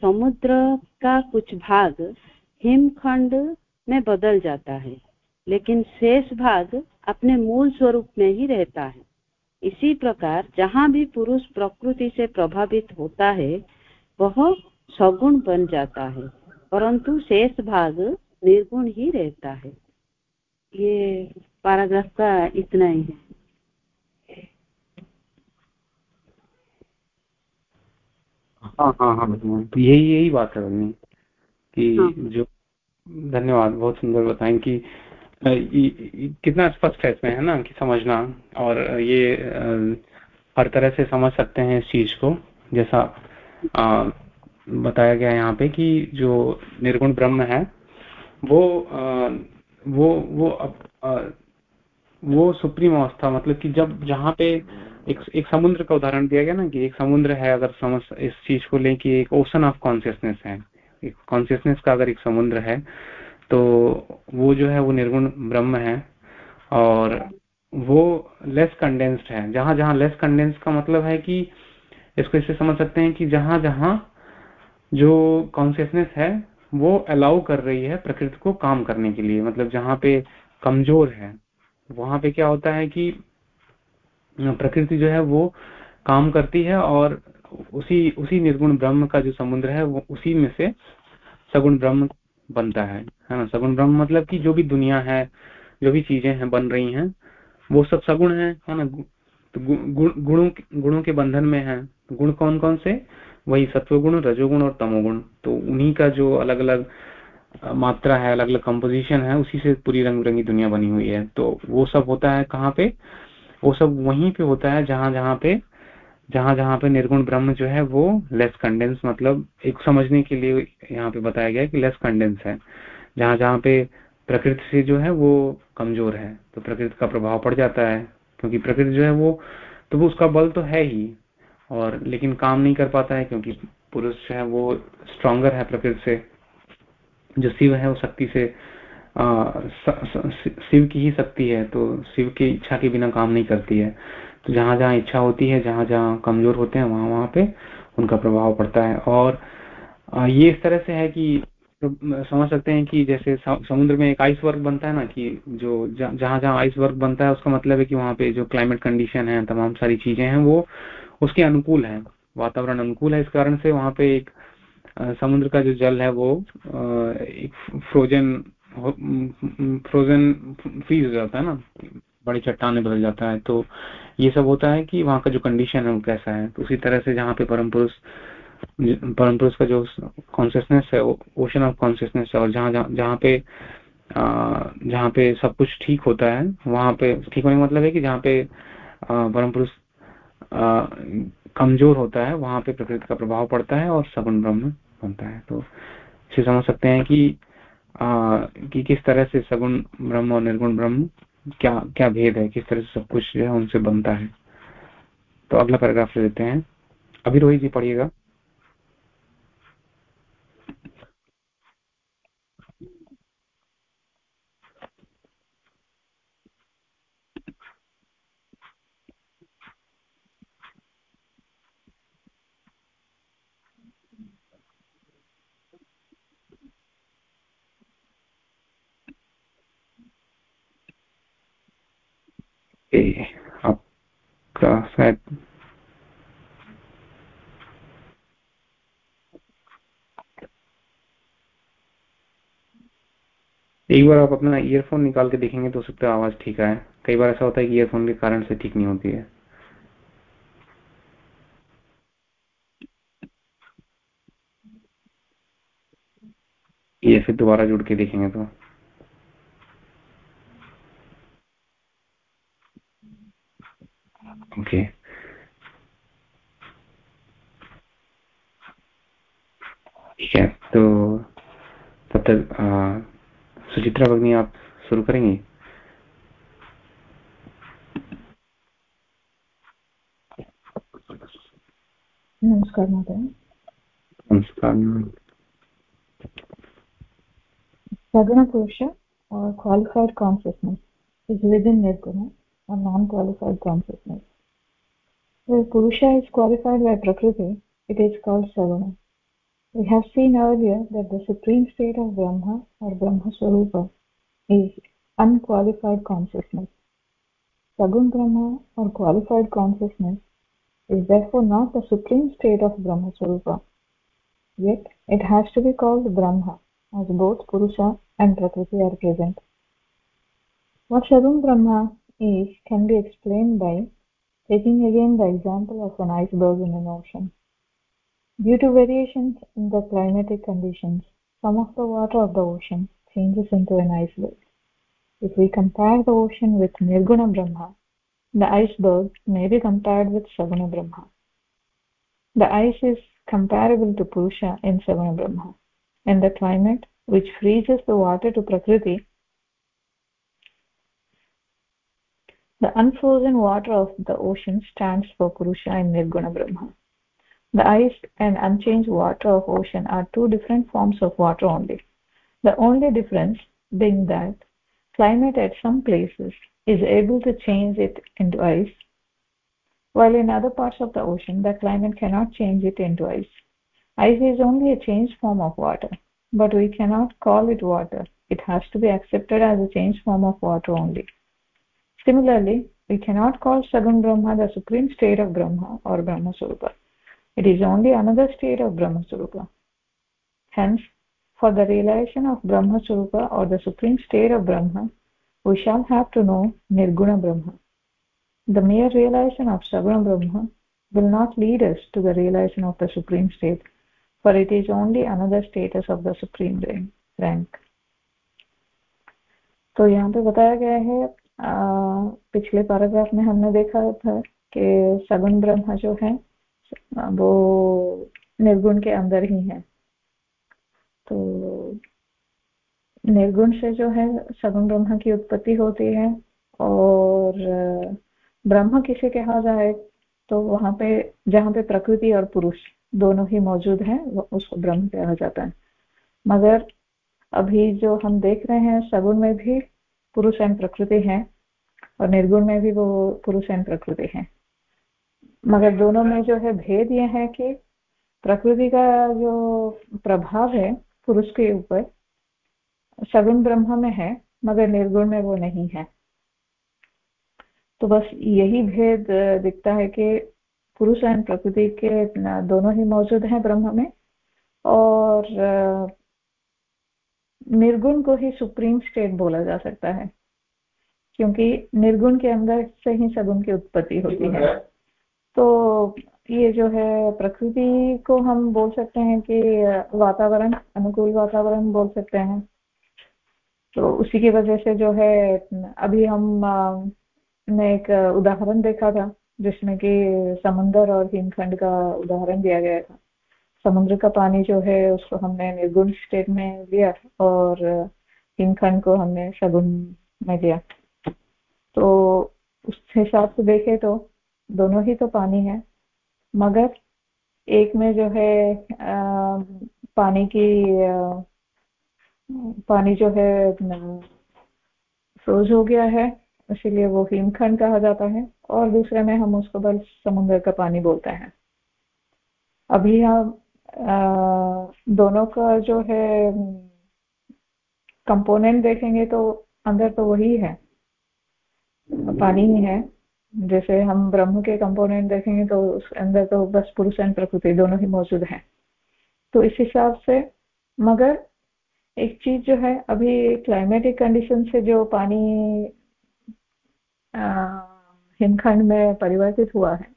समुद्र का कुछ भाग हिमखंड में बदल जाता है। लेकिन शेष भाग अपने मूल स्वरूप में ही रहता है। इसी प्रकार जहाँ भी पुरुष प्रकृति से प्रभावित होता है वह सगुण बन जाता है परंतु शेष भाग निर्गुण ही रहता है। ये पैराग्राफ का इतना ही है। हाँ हाँ हाँ यही यही बात है कि हाँ। जो धन्यवाद बहुत सुंदर बताएँ कि कितना स्पष्ट है इसमें है ना कि समझना और ये हर तरह से समझ सकते हैं इस चीज़ को। जैसा आ, बताया गया यहाँ पे कि जो निर्गुण ब्रह्म है वो आ, वो वो आ, वो सुप्रीम अवस्था मतलब कि जब जहाँ पे एक एक समुद्र का उदाहरण दिया गया ना कि एक समुद्र है अगर समझ इस चीज़ को ले कि एक ओशन ऑफ़ कॉन्सियसनेस है। एक कॉन्सियसनेस का अगर एक समुद्र है तो वो जो है, वो निर्गुण ब्रह्म है और वो लेस कंडेंस्ड है। जहाँ जहाँ लेस कंडेंस्ड का मतलब है कि इसको इससे समझ सकते हैं कि जहाँ जहाँ जो कॉन्सियसनेस है, वो अलाउ कर रही है प्रकृति को काम करने के लिए। मतलब जहाँ पे कमज़ोर है, वहाँ पे क्या होता है कि प्रकृति जो है, वो काम करती है और उसी उसी निर्गुण ब्रह्म का जो समुद्र है, वो उसी में से सगुण ब्रह्म बनता है है ना? सगुण ब्रह्म मतलब कि जो भी दुनिया है, जो भी चीज़ें हैं, बन रही हैं, वो सब सगुण है है ना? तो गुणों गुणों के बंधन में है। गुण कौन कौन से? वही सत्वगुण, रजोगुण और तमोगुण। तो उन्हीं का जो अलग अलग मात्रा है अलग अलग कंपोजिशन है, उसी से पूरी रंग बिरंगी दुनिया बनी हुई है। तो वो सब होता है कहाँ पे? वो सब वहीं पे होता है जहाँ जहाँ पे जहाँ जहाँ पे निर्गुण ब्रह्म जो है वो लेस कंडेंस मतलब एक समझने के लिए यहाँ पे बताया गया कि लेस कंडेंस है। जहाँ जहाँ पे प्रकृति से जो है वो कमज़ोर है तो प्रकृति का प्रभाव पड़ जाता है, क्योंकि प्रकृति जो है वो तो वो उसका बल तो है ही, और लेकिन काम नहीं कर पाता है क्योंकि पुरुष जो है वो स्ट्रांगर है प्रकृति से। जो शिव है वो शक्ति से, शिव की ही शक्ति है तो शिव की इच्छा के बिना काम नहीं करती है। जहाँ जहाँ इच्छा होती है, जहाँ जहाँ कमज़ोर होते हैं, वहाँ वहाँ पे उनका प्रभाव पड़ता है। और ये इस तरह से है कि समझ सकते हैं कि जैसे समुद्र में एक आइस वर्क बनता है ना कि जो जहाँ जहाँ आइस वर्क बनता है, उसका मतलब है कि वहाँ पे जो क्लाइमेट कंडीशन है, तमाम सारी चीज़ें हैं, वो उसके अनुकूल है। वातावरण अनुकूल है इस कारण से वहाँ पे एक समुद्र का जो जल है, वो एक फ्रोजन फ्रोजन फ्रीज हो जाता है ना। बड़ी चट्टान में बदल जाता है। तो ये सब होता है कि वहाँ का जो कंडीशन है वो कैसा है। तो उसी तरह से जहाँ पे परम पुरुष परम पुरुष का जो कॉन्सियसनेस है वो ओशन ऑफ़ कॉन्सियसनेस है। और जहाँ जहाँ पे जहाँ पे सब कुछ ठीक होता है वहाँ पे ठीक होने का मतलब है कि जहाँ पे परम पुरुष कमज़ोर होता है वहाँ पे प्रकृति का प्रभाव पड़ता है और सगुण ब्रह्म बनता है। तो इसे समझ सकते हैं कि आ, कि किस तरह से सगुण ब्रह्म और निर्गुण ब्रह्म क्या क्या भेद है? किस तरह से सब कुछ जो है उनसे बनता है? तो अगला पैराग्राफ लेते हैं। अभी रोहित जी पढ़िएगा। आपका शायद एक बार आप अपना ईयरफोन निकाल के देखेंगे तो सकता है आवाज़ ठीक आए। कई बार ऐसा होता है कि ईयरफोन के कारण से ठीक नहीं होती है। ये फिर दोबारा जुड़ के देखेंगे तो। okay. ठीक है तो तब तक सुचित्रा भग्नि आप शुरू करेंगे? नमस्कार नमस्कार सगुण पुरुष और qualified consciousness is with in nirguna और non qualified consciousness Where Purusha is qualified by Prakriti, it is called Saguna. We have seen earlier that the supreme state of Brahma or Brahma Swarupa is unqualified consciousness. Sagun Brahma or qualified consciousness is therefore not the supreme state of Brahma Swarupa. Yet it has to be called Brahma as both Purusha and Prakriti are present. What Sagun Brahma is can be explained by taking again the example of an iceberg in an ocean. Due to variations in the climatic conditions, some of the water of the ocean changes into an iceberg. If we compare the ocean with Nirguna Brahma, the iceberg may be compared with Saguna Brahma. The ice is comparable to Purusha in Saguna Brahma, and the climate which freezes the water to Prakriti The unfrozen water of the ocean stands for Purusha and Nirguna Brahma. The ice and unchanged water of ocean are two different forms of water only. The only difference being that climate at some places is able to change it into ice, while in other parts of the ocean the climate cannot change it into ice. Ice is only a changed form of water, but we cannot call it water. It has to be accepted as a changed form of water only. Similarly, we cannot call Sagun Brahma the supreme state of Brahma or Brahma Surupa. It is only another state of Brahma Surupa. Hence, for the realization of Brahma Surupa or the supreme state of Brahma, we shall have to know Nirguna Brahma. The mere realization of Saguna Brahma will not lead us to the realization of the supreme state, for it is only another status of the supreme rank. तो यहाँ पे बताया गया है पिछले paragraph में हमने देखा था कि सगुण ब्रह्म जो है, वो निर्गुण के अंदर ही है। तो निर्गुण से जो है सगुण ब्रह्म की उत्पत्ति होती है और ब्रह्म किसे कहा जाए तो वहाँ पे, जहाँ पे प्रकृति और पुरुष दोनों ही मौजूद हैं उसको ब्रह्म कहा जाता है। मगर अभी जो हम देख रहे हैं सगुण में भी पुरुष एंड प्रकृति है और निर्गुण में भी वो पुरुष एंड प्रकृति है। मगर दोनों में जो है भेद ये है कि प्रकृति का जो प्रभाव है पुरुष के ऊपर, सगुण ब्रह्म में है, मगर निर्गुण में वो नहीं है। तो बस यही भेद दिखता है कि पुरुष एंड प्रकृति के दोनों ही मौजूद हैं ब्रह्म में और निर्गुण को ही सुप्रीम स्टेट बोला जा सकता है क्योंकि निर्गुण के अंदर से ही सगुण की उत्पत्ति होती है। तो ये जो है प्रकृति को हम बोल सकते हैं कि वातावरण अनुकूल वातावरण बोल सकते हैं। तो उसी की वजह से जो है अभी हम ने एक उदाहरण देखा था जिसमें कि समुन्द्र और हिमखंड का उदाहरण दिया गया था। समुद्र का पानी जो है उसको हमने निर्गुण स्टेट में लिया और हिमखंड को हमने सगुण में लिया। तो उस हिसाब से देखे तो दोनों ही तो पानी है मगर एक में जो है आ, पानी की आ, पानी जो है फ्रोज हो गया है इसीलिए वो हिमखंड कहा जाता है और दूसरे में हम उसको बस समुद्र का पानी बोलते हैं। अभी हम दोनों का जो है कंपोनेंट देखेंगे तो अंदर तो वही है। पानी ही है। जैसे हम ब्रह्म के कंपोनेंट देखेंगे तो उस अंदर तो बस पुरुष एंड प्रकृति दोनों ही मौजूद है। तो इस हिसाब से मगर एक चीज़ जो है, अभी क्लाइमेटिक कंडीशन से जो पानी हिमखंड में परिवर्तित हुआ है,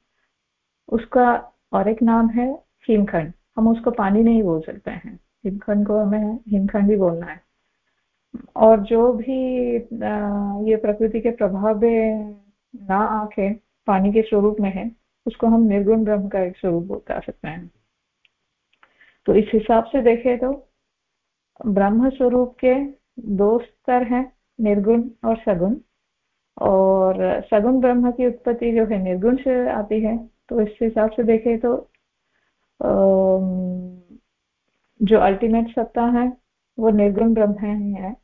उसका और एक नाम है हिमखंड। हम उसको पानी नहीं बोल सकते हैं। हिमखंड को हमें, हिमखंड ही बोलना है। और जो भी ये प्रकृति के प्रभाव ना आके पानी के स्वरूप में है, उसको हम निर्गुण ब्रह्म का एक स्वरूप बता सकते हैं। तो इस हिसाब से देखें तो ब्रह्म स्वरूप के दो स्तर हैं, निर्गुण और सगुण। और सगुण ब्रह्म की उत्पत्ति जो है निर्गुण से आती है तो इस हिसाब से देखें तो जो अल्टीमेट सत्ता है, वो निर्गुण ब्रह्म ही है।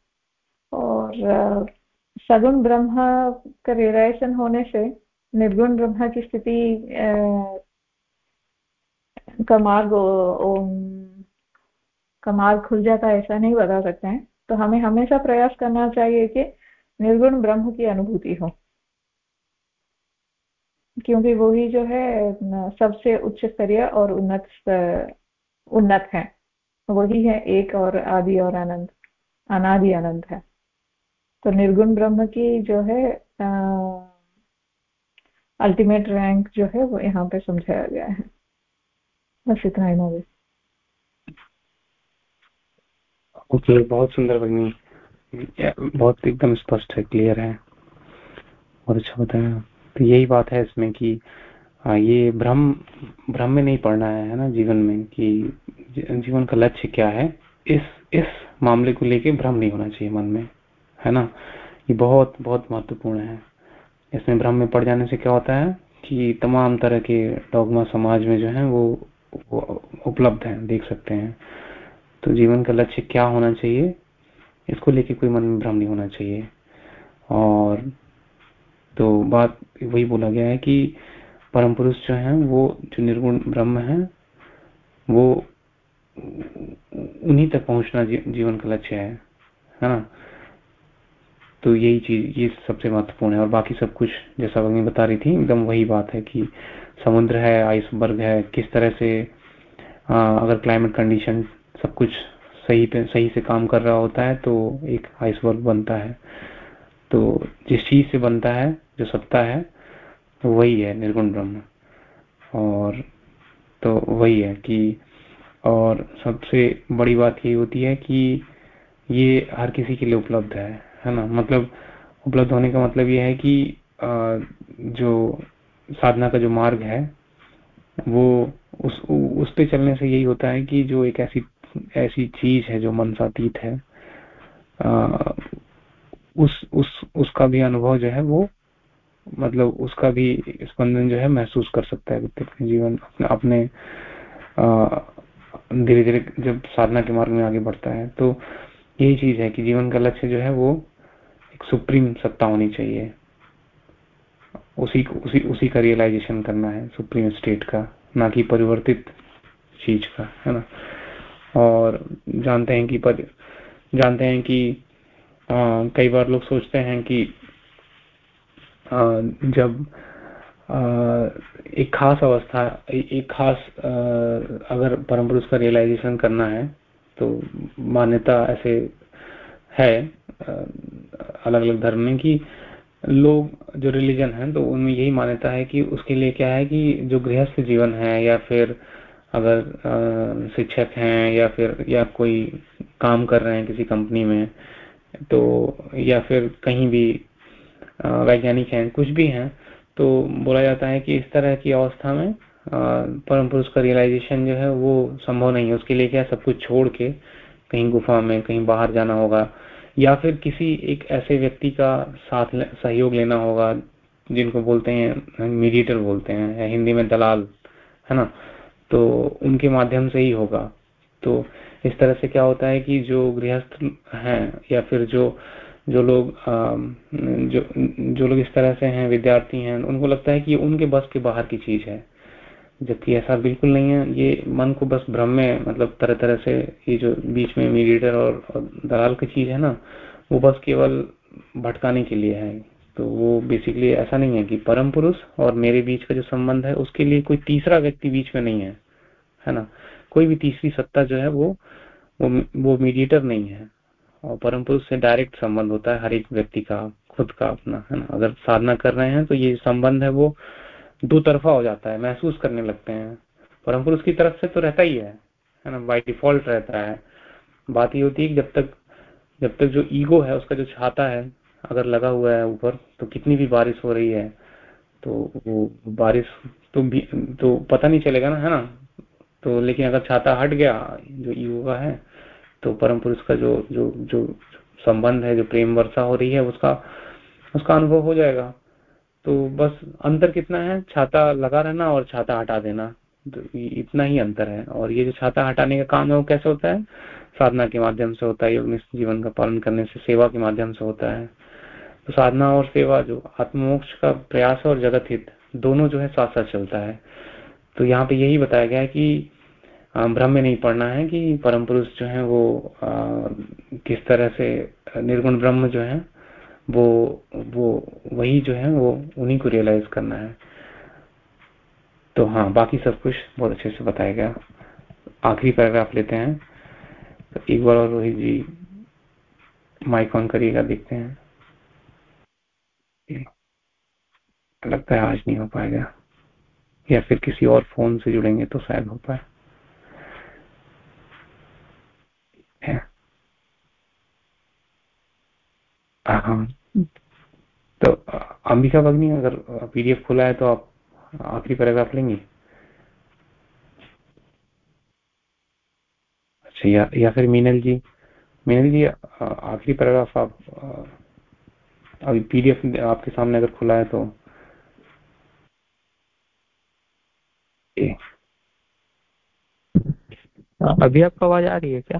और सगुण ब्रह्म का रियलाइजेशन होने से निर्गुण ब्रह्म की स्थिति का मार्ग का मार्ग खुल जाता है, ऐसा नहीं बता सकते हैं। तो हमें हमेशा प्रयास करना चाहिए कि निर्गुण ब्रह्म की अनुभूति हो। क्योंकि वो ही जो है सबसे उच्च स्तरीय और उन्नत उन्नत है। वही है एक और आदि और आनंद अनादि आनंद है। तो निर्गुण ब्रह्म की जो है अल्टीमेट रैंक जो है, वो यहाँ पे समझाया गया है। बस इतना ही मोदी ओके, बहुत सुंदर बहुत एकदम स्पष्ट है, क्लियर है। और अच्छा बताया। तो यही बात है इसमें कि ये भ्रम भ्रम में नहीं पड़ना है ना जीवन में कि जीवन का लक्ष्य क्या है। इस इस मामले को लेके भ्रम नहीं होना चाहिए मन में है ना। ये बहुत बहुत महत्वपूर्ण है। इसमें भ्रम में पड़ जाने से क्या होता है कि तमाम तरह के डॉगमा समाज में जो है वो, वो उपलब्ध है देख सकते हैं। तो जीवन का लक्ष्य क्या होना चाहिए इसको लेके कोई मन में भ्रम नहीं होना चाहिए। और तो बात वही बोला गया है कि परम पुरुष जो है वो जो निर्गुण ब्रह्म है वो उन्हीं तक पहुँचना जी, जीवन का लक्ष्य है है ना? तो यही चीज़ ये सबसे महत्वपूर्ण है और बाकी सब कुछ जैसा वही बता रही थी एकदम वही बात है कि समुद्र है आइसबर्ग है किस तरह से आ, अगर क्लाइमेट कंडीशन सब कुछ सही पे सही से काम कर रहा होता है तो एक आइसबर्ग बनता है। तो जिस चीज़ से बनता है जो सत्ता है तो वही है निर्गुण ब्रह्म। और तो वही है कि और सबसे बड़ी बात ये होती है कि ये हर किसी के लिए उपलब्ध है है ना? मतलब उपलब्ध होने का मतलब ये है कि जो साधना का जो मार्ग है वो उस उस पे चलने से यही होता है कि जो एक ऐसी ऐसी चीज़ है जो मनसातीत है आ, उस उस उसका भी अनुभव जो है वो मतलब उसका भी स्पंदन जो है महसूस कर सकता है व्यक्ति अपने जीवन अपने धीरे धीरे जब साधना के मार्ग में आगे बढ़ता है। तो यही चीज़ है कि जीवन का लक्ष्य जो है वो एक सुप्रीम सत्ता होनी चाहिए। उसी उसी उसी का रियलाइजेशन करना है सुप्रीम स्टेट का ना कि परिवर्तित चीज़ का है ना? और जानते हैं कि पर जानते हैं कि आ, कई बार लोग सोचते हैं कि जब एक खास अवस्था, एक खास अगर परम पुरुष का रियलाइजेशन करना है तो मान्यता ऐसे है अलग अलग धर्म में कि लोग, जो रिलीजन है तो उनमें यही मान्यता है कि उसके लिए क्या है कि जो गृहस्थ जीवन है, या फिर अगर शिक्षक हैं, या फिर, या कोई काम कर रहे हैं किसी कंपनी में तो या फिर कहीं भी वैज्ञानिक हैं कुछ भी हैं तो बोला जाता है कि इस तरह की अवस्था में परम पुरुष का रियलाइजेशन जो है वो संभव नहीं है। उसके लिए क्या सब कुछ छोड़ के कहीं गुफा में कहीं बाहर जाना होगा या फिर किसी एक ऐसे व्यक्ति का साथ ले, सहयोग लेना होगा जिनको बोलते हैं मीडिएटर बोलते हैं या हिंदी में दलाल है ना? तो उनके माध्यम से ही होगा। तो इस तरह से क्या होता है कि जो गृहस्थ हैं या फिर जो जो लोग जो जो लोग इस तरह से हैं विद्यार्थी हैं उनको लगता है कि ये उनके बस के बाहर की चीज़ है। जबकि ऐसा बिल्कुल नहीं है। ये मन को बस भ्रम में मतलब तरह तरह से ये जो बीच में मीडिएटर और, और दलाल की चीज़ है ना वो बस केवल भटकाने के लिए है। तो वो बेसिकली ऐसा नहीं है कि परम पुरुष और मेरे बीच का जो संबंध है उसके लिए कोई तीसरा व्यक्ति बीच में नहीं है। है ना? कोई भी तीसरी सत्ता जो है वो वो वो मीडिएटर नहीं है। और परम पुरुष से डायरेक्ट संबंध होता है, हर एक व्यक्ति का, खुद का अपना, है ना? अगर साधना कर रहे हैं तो ये संबंध है वो दो तरफा हो जाता है, महसूस करने लगते हैं। परम पुरुष की तरफ़ से तो रहता ही है है ना? बाई डिफ़ॉल्ट रहता है। बात ये होती है जब तक जब तक जो ईगो है, उसका जो छाता है, अगर लगा हुआ है ऊपर तो कितनी भी बारिश हो रही है तो वो बारिश तो भी तो पता नहीं चलेगा ना, है ना? तो लेकिन अगर छाता हट गया, जो ईगो का है तो परम पुरुष का जो जो जो संबंध है, जो प्रेम वर्षा हो रही है, उसका उसका अनुभव हो जाएगा। तो बस अंतर कितना है? छाता लगा रहना और छाता हटा देना। तो इतना ही अंतर है। और ये जो छाता हटाने का काम है, वो कैसे होता है? साधना के माध्यम से होता है, योग जीवन का पालन करने से, सेवा के माध्यम से होता है। तो साधना और सेवा, जो आत्मोक्ष का प्रयास और जगत हित, दोनों जो है साथ साथ चलता है। तो यहाँ पे यही बताया गया है कि भ्रम में नहीं पड़ना है कि परम पुरुष जो है वो आ, किस तरह से निर्गुण ब्रह्म जो है वो वो वही जो है वो उन्हीं को रियलाइज़ करना है। तो हाँ बाकी सब कुछ बहुत अच्छे से बताया गया। आखिरी पैराग्राफ लेते हैं। तो एक बार और रोहित जी माइक ऑन करिएगा देखते हैं। लगता है आज नहीं हो पाएगा या फिर किसी और फ़ोन से जुड़ेंगे तो शायद हो पाए। है तो अंबिका भगनी अगर पीडीएफ खुला है तो आप आखिरी पैराग्राफ लेंगे? अच्छा या, या फिर मीनल जी मीनल जी आखिरी पैराग्राफ आप अभी पीडीएफ आपके सामने अगर खुला है तो। अभी आपको आवाज़ आ रही है क्या?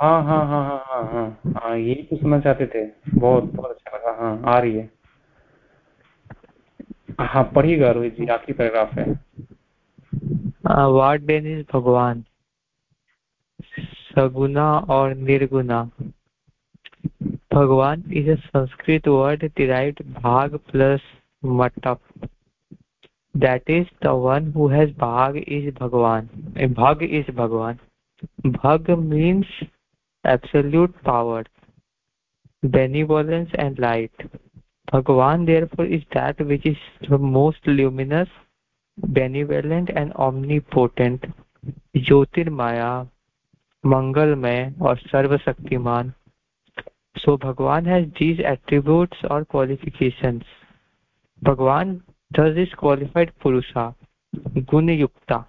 हाँ हाँ हाँ हाँ हाँ हाँ हाँ यही तो सुनना चाहते थे। बहुत बहुत अच्छा लगा हाँ आ रही है। हाँ पढ़िएगा रोहित जी आखिरी पैराग्राफ है। वाट देन इज़ भगवान। सगुना और nirguna. Bhagavan is a Sanskrit word derived bhag plus matap. That is the one who has bhag is Bhagwan. Eh, bhag is Bhagwan. Bhag means absolute power, benevolence and light. bhagwan therefore is that which is the most luminous, benevolent and omnipotent, Jyotirmaya, Mangalmay or Sarvasaktiman. So bhagwan has these attributes or qualifications. Bhagavan thus is qualified Purusha, Guna Yukta.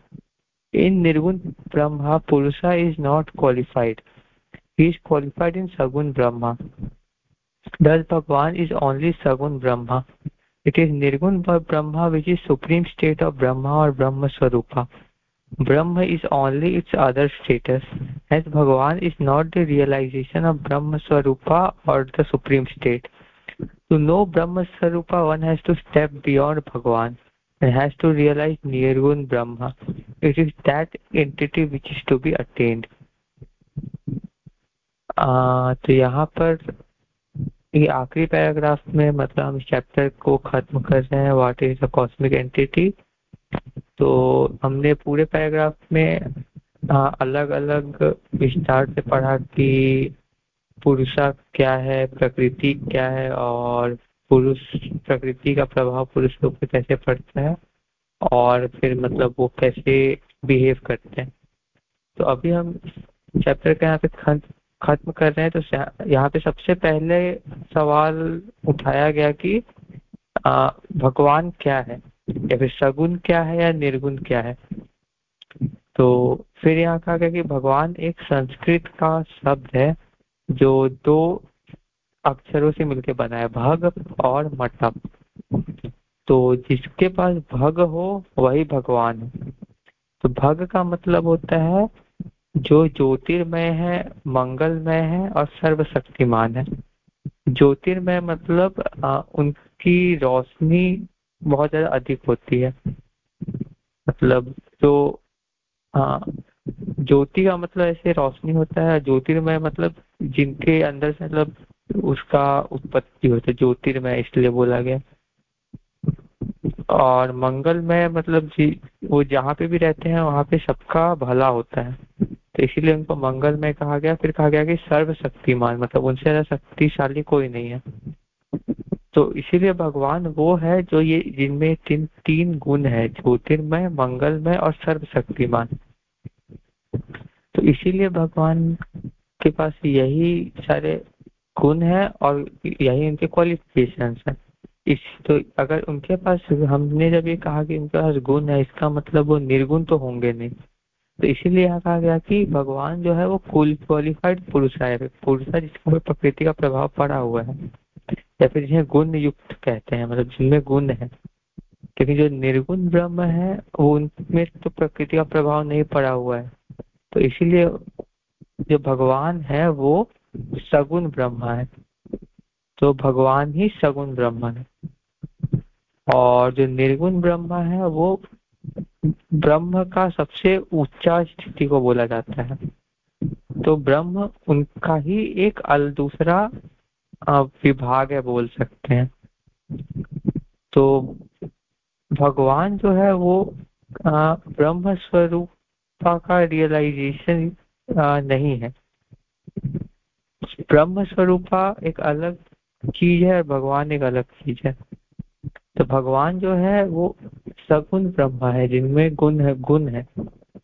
In Nirgun Brahma, Purusha is not qualified. He is qualified in Sagun Brahma. Thus Bhagavan is only Sagun Brahma. It is Nirgun Brahma which is supreme state of Brahma or Brahma Swarupa. Brahma is only its other status, as Bhagavan is not the realization of Brahma Swarupa or the supreme state. To know Brahma Swarupa, one has to step beyond Bhagavan and has to realize Nirgun Brahma. It is that entity which is to be attained. आ, तो यहाँ पर ये आखिरी paragraph में मतलब हम chapter को खत्म कर रहे हैं what is the cosmic entity तो हमने पूरे पैराग्राफ में अलग अलग विस्तार से पढ़ा कि पुरुषा क्या है, प्रकृति क्या है और पुरुष, प्रकृति का प्रभाव पुरुष के ऊपर कैसे पड़ता है और फिर मतलब वो कैसे बिहेव करते हैं। तो अभी हम चैप्टर का यहाँ पे खत्म कर रहे हैं। तो यहाँ पे सबसे पहले सवाल उठाया गया कि भगवान क्या है? या फिर सगुण क्या है या निर्गुण क्या है? तो फिर यहाँ कहा गया कि भगवान एक संस्कृत का शब्द है। जो दो अक्षरों से मिलकर बना है भग और मटप तो जिसके पास भग हो वही भगवान है। तो भग का मतलब होता है जो ज्योतिर्मय है मंगलमय है और सर्वशक्तिमान है। ज्योतिर्मय मतलब आ, उनकी रोशनी बहुत ज़्यादा अधिक होती है। मतलब जो हाँ ज्योति का मतलब ऐसे रोशनी होता है ज्योतिर्मय मतलब जिनके अंदर से मतलब उसका उत्पत्ति होता है, ज्योतिर्मय इसलिए बोला गया। और मंगलमय मतलब जी, वो जहाँ पे भी रहते हैं, वहाँ पे सबका भला होता है। तो इसीलिए उनको मंगलमय कहा गया। फिर कहा गया कि सर्वशक्तिमान मतलब उनसे ज़्यादा शक्तिशाली कोई नहीं है। तो इसीलिए भगवान वो है जो ये, जिनमें तीन तीन गुण है, ज्योतिर्मय, मंगलमय और सर्वशक्तिमान। तो इसीलिए भगवान के पास यही सारे गुण है और यही उनके क्वालिफिकेशन है। इस तो अगर उनके पास हमने जब ये कहा कि उनके पास गुण है, इसका मतलब वो निर्गुण तो होंगे नहीं। तो इसीलिए यहाँ कहा गया कि भगवान जो है वो क्वालिफाइड पुरुष है पुरुष है जिसके ऊपर प्रकृति का प्रभाव पड़ा हुआ है। या फिर जिन्हें गुण युक्त कहते हैं मतलब जिनमें गुण है। क्योंकि जो निर्गुण ब्रह्म है, वो उनमें तो प्रकृति का प्रभाव नहीं पड़ा हुआ है। तो इसीलिए जो भगवान है वो सगुण ब्रह्म है। तो भगवान ही सगुण ब्रह्म है। और जो निर्गुण ब्रह्म है, वो ब्रह्म का सबसे ऊँचा स्थिति को बोला जाता है। तो ब्रह्म उनका ही एक अल दूसरा विभाग है बोल सकते हैं। तो भगवान जो है वो ब्रह्म स्वरूप का रियलाइजेशन नहीं है। ब्रह्म स्वरूपा एक अलग चीज़ है और भगवान एक अलग चीज़ है। तो भगवान जो है वो सगुण ब्रह्म है जिनमें गुण है गुण है।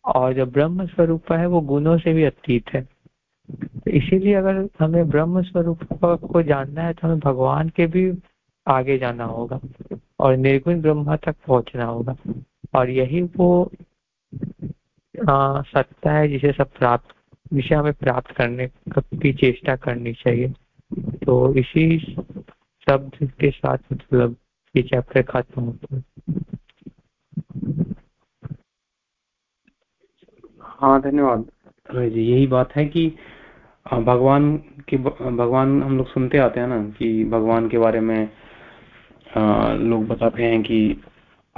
और जो ब्रह्म स्वरूप है वो गुणों से भी अतीत है। तो इसीलिए अगर हमें ब्रह्म स्वरूप को जानना है तो हमें भगवान के भी आगे जाना होगा और निर्गुण ब्रह्मा तक पहुँचना होगा। और यही वो आ, सत्ता है जिसे सब प्राप्त जिसे हमें प्राप्त करने की चेष्टा करनी चाहिए। तो इसी शब्द के साथ मतलब ये चैप्टर खत्म होता है। हाँ धन्यवाद। जी यही बात है कि भगवान के भगवान हम लोग सुनते आते हैं ना कि भगवान के बारे में आ, लोग बताते हैं कि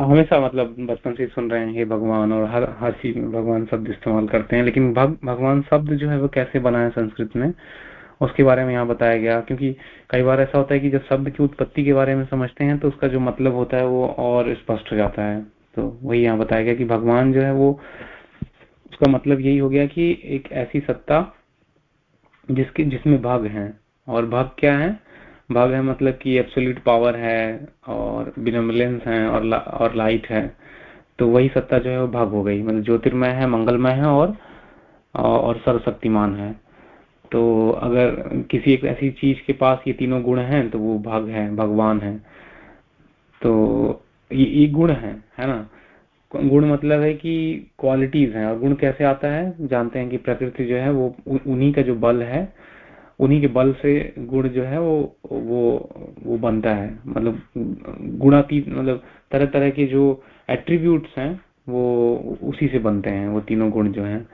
हमेशा मतलब बचपन से सुन रहे हैं हे भगवान और हर हर चीज़ में भगवान शब्द इस्तेमाल करते हैं लेकिन भग, भगवान शब्द जो है वो कैसे बना है संस्कृत में उसके बारे में यहाँ बताया गया। क्योंकि कई बार ऐसा होता है कि जब शब्द की उत्पत्ति के बारे में समझते हैं तो उसका जो मतलब होता है वो और स्पष्ट हो जाता है। तो वही यहाँ बताया गया कि भगवान जो है वो उसका मतलब यही हो गया कि एक ऐसी सत्ता जिसके जिसमें भाग है। और भाग क्या है? भाग है मतलब कि एब्सोल्यूट पावर है और बिनोमिलेंस है और ला, और लाइट है। तो वही सत्ता जो है वो भाग हो गई। मतलब ज्योतिर्मय है मंगलमय है और और सर्वशक्तिमान है। तो अगर किसी एक ऐसी चीज़ के पास ये तीनों गुण हैं तो वो भाग है भगवान है। तो ये, ये गुण है है ना? गुण मतलब है कि क्वालिटीज हैं। और गुण कैसे आता है? जानते हैं कि प्रकृति जो है वो उन्हीं का जो बल है उन्हीं के बल से गुण जो है वो वो वो बनता है। मतलब गुणातीत मतलब तरह तरह के जो एट्रीब्यूट्स हैं, वो उसी से बनते हैं, वो तीनों गुण जो हैं।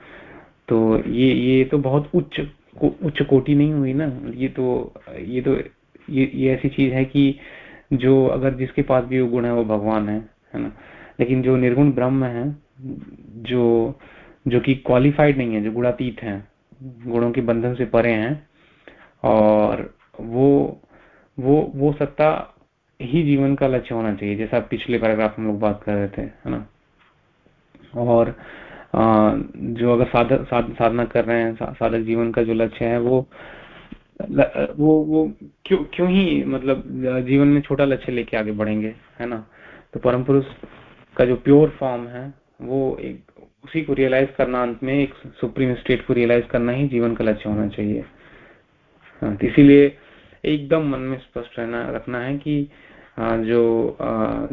तो ये ये तो बहुत उच्च उच्च कोटि नहीं हुई ना। ये तो ये तो ये ये ऐसी चीज़ है कि जो अगर जिसके पास भी वो गुण है, वो भगवान है है ना। लेकिन जो निर्गुण ब्रह्म है, जो जो कि क्वालिफाइड नहीं है, जो गुणातीत है, गुणों के बंधन से परे हैं और वो वो वो सत्ता ही जीवन का लक्ष्य होना चाहिए जैसा पिछले पैराग्राफ हम लोग बात कर रहे थे है ना? और जो अगर साधक साध, साधना कर रहे हैं सा, साधक जीवन का जो लक्ष्य है वो वो वो क्यों क्यों ही मतलब जीवन में छोटा लक्ष्य लेके आगे बढ़ेंगे है ना? तो परम पुरुष का जो प्योर फॉर्म है वो एक उसी को रियलाइज़ करना अंत में एक सुप्रीम स्टेट को रियलाइज़ करना ही जीवन का लक्ष्य होना चाहिए। इसीलिए एकदम मन में स्पष्ट रहना रखना है कि जो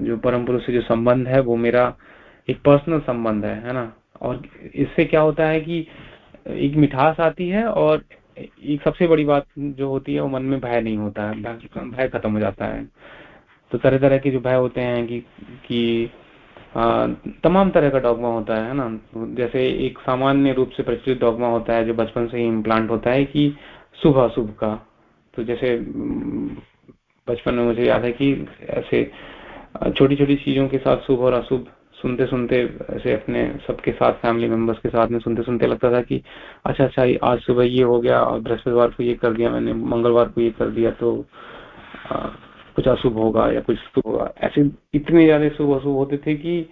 जो परम पुरुष से जो संबंध है वो मेरा एक पर्सनल संबंध है है ना? और इससे क्या होता है कि एक मिठास आती है और एक सबसे बड़ी बात जो होती है वो मन में भय नहीं होता है भय खत्म हो जाता है। तो तरह तरह के जो भय होते हैं कि कि आ, तमाम तरह का डॉगमा होता है ना? जैसे एक सामान्य रूप से प्रचलित डॉगमा होता है जो बचपन से ही इम्प्लांट होता है कि शुभ अशुभ का। तो जैसे बचपन में मुझे याद है कि ऐसे छोटी छोटी चीज़ों के साथ शुभ और अशुभ सुनते सुनते ऐसे अपने सबके साथ फैमिली मेंबर्स के साथ में सुनते सुनते लगता था कि अच्छा अच्छा आज सुबह ये हो गया और बृहस्पतिवार को ये कर दिया मैंने मंगलवार को ये कर दिया तो आ, कुछ अशुभ होगा या कुछ शुभ होगा। ऐसे इतने ज़्यादा शुभ अशुभ होते थे कि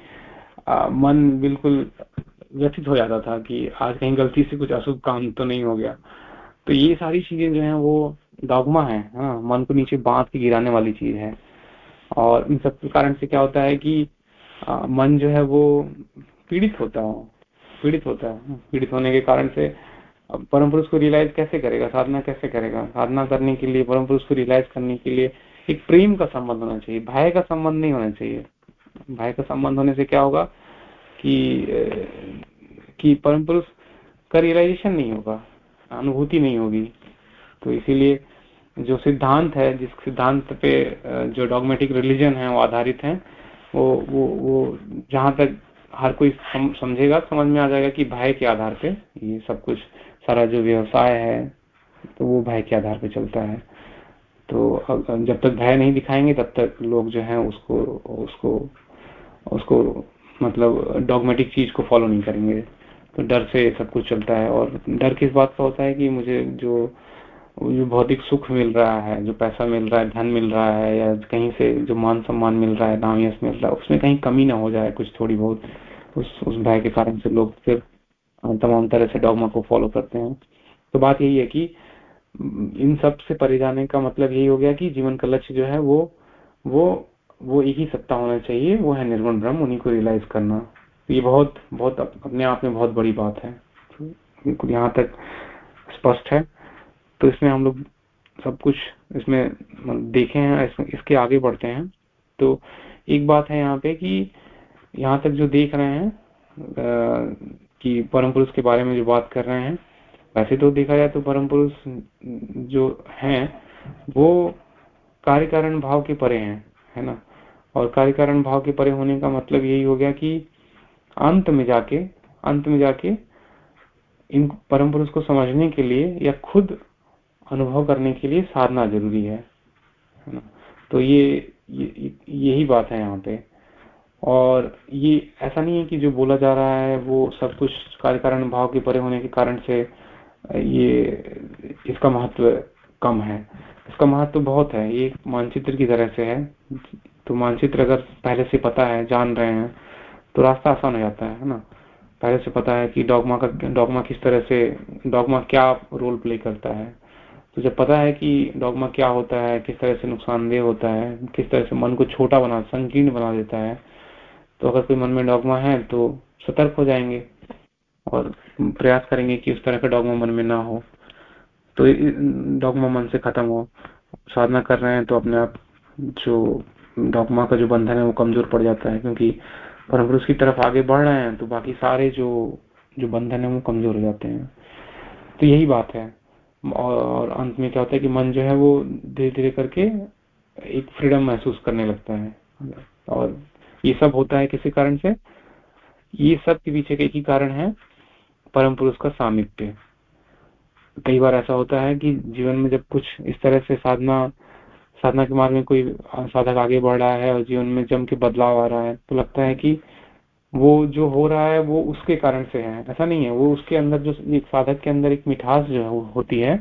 आ, मन बिल्कुल व्यथित हो जाता था कि आज कहीं गलती से कुछ अशुभ काम तो नहीं हो गया। तो ये सारी चीज़ें जो है वो डॉगमा है हाँ मन को नीचे बाँध के गिराने वाली चीज़ है। और इन सब के कारण से क्या होता है कि आ, मन जो है वो पीड़ित होता है पीड़ित होता है पीड़ित होने के कारण से परम पुरुष को रियलाइज़ कैसे करेगा साधना कैसे करेगा? साधना करने के लिए परम पुरुष को रियलाइज़ करने के लिए एक प्रेम का संबंध होना चाहिए भय का संबंध नहीं होना चाहिए। भय का संबंध होने से क्या होगा कि कि परम पुरुष का रियलाइजेशन नहीं होगा। अनुभूति नहीं होगी। तो इसीलिए जो सिद्धांत है जिस सिद्धांत पे जो डॉगमेटिक रिलीजन है वो आधारित है वो वो वो जहाँ तक हर कोई सम, समझेगा समझ में आ जाएगा कि भय के आधार पे ये सब कुछ सारा जो व्यवसाय है तो वो भय के आधार पे चलता है। तो जब तक भय नहीं दिखाएँगे तब तक लोग जो है उसको उसको उसको मतलब डॉगमेटिक चीज़ को फॉलो नहीं करेंगे। तो डर से सब कुछ चलता है और डर किस बात का होता है कि मुझे जो जो भौतिक सुख मिल रहा है, जो पैसा मिल रहा है, धन मिल रहा है, या कहीं से जो मान सम्मान मिल रहा है नाम यश मिल रहा है, उसमें कहीं कमी ना हो जाए कुछ थोड़ी बहुत, उस उस भय के कारण से लोग फिर तमाम तरह से डॉगमा को फॉलो करते हैं। तो बात यही है कि, इन सबसे परे जाने का मतलब यही हो गया कि जीवन का लक्ष्य जो है वो वो वो एक ही सत्ता होना चाहिए, वो है निर्गुण ब्रह्म, उन्हीं को रियलाइज़ करना। ये बहुत बहुत अपने आप में बहुत बड़ी बात है। बिल्कुल तो यहाँ तक स्पष्ट है। तो इसमें हम लोग सब कुछ इसमें देखे हैं इसके आगे बढ़ते हैं। तो एक बात है यहाँ पे कि यहाँ तक जो देख रहे हैं कि परम पुरुष के बारे में जो बात कर रहे हैं, वैसे तो देखा जाए तो परम पुरुष जो हैं, वो कार्य कारण भाव के परे हैं, है ना? और कार्य कारण भाव के परे होने का मतलब यही हो गया कि अंत में जाके, अंत में जाके इन परम पुरुष को समझने के लिए या खुद अनुभव करने के लिए साधना ज़रूरी है तो ये यही बात है यहाँ पे। और ये ऐसा नहीं है कि जो बोला जा रहा है वो सब कुछ कार्य कारण भाव के परे होने के कारण से ये, इसका महत्व कम है। इसका महत्व बहुत है, ये मानचित्र की तरह से है। तो मानचित्र अगर पहले से पता है, जान रहे हैं तो रास्ता आसान हो जाता है ना? पहले से पता है कि डॉगमा का डॉगमा किस तरह से डॉगमा क्या रोल प्ले करता है। तो जब पता है कि डॉगमा क्या होता है, किस तरह से नुकसानदेह होता है, किस तरह से मन को छोटा बना, संकीर्ण बना देता है तो अगर कोई मन में डॉगमा है तो सतर्क हो जाएँगे और प्रयास करेंगे कि उस तरह का डॉगमा मन में ना हो। तो डॉगमा मन से खत्म हो। साधना कर रहे हैं तो अपने आप जो डॉगमा का जो बंधन है, वो कमज़ोर पड़ जाता है, क्योंकि परम पुरुष की तरफ़ आगे बढ़ रहे हैं तो बाकी सारे जो जो बंधन है, वो कमज़ोर हो जाते हैं। तो यही बात है। और अंत में क्या होता है कि मन जो है, वो धीरे धीरे करके एक फ्रीडम महसूस करने लगता है। और ये सब होता है किसी कारण से? ये सब के पीछे का एक ही कारण है, परम पुरुष का सामिप्य। कई बार ऐसा होता है कि जीवन में जब कुछ इस तरह से साधना साधना के मार्ग में कोई साधक आगे बढ़ रहा है और जीवन में जम के बदलाव आ रहा है तो लगता है कि वो जो हो रहा है, वो उसके कारण से है। ऐसा नहीं है, वो उसके अंदर जो एक साधक के अंदर एक मिठास जो है वो होती है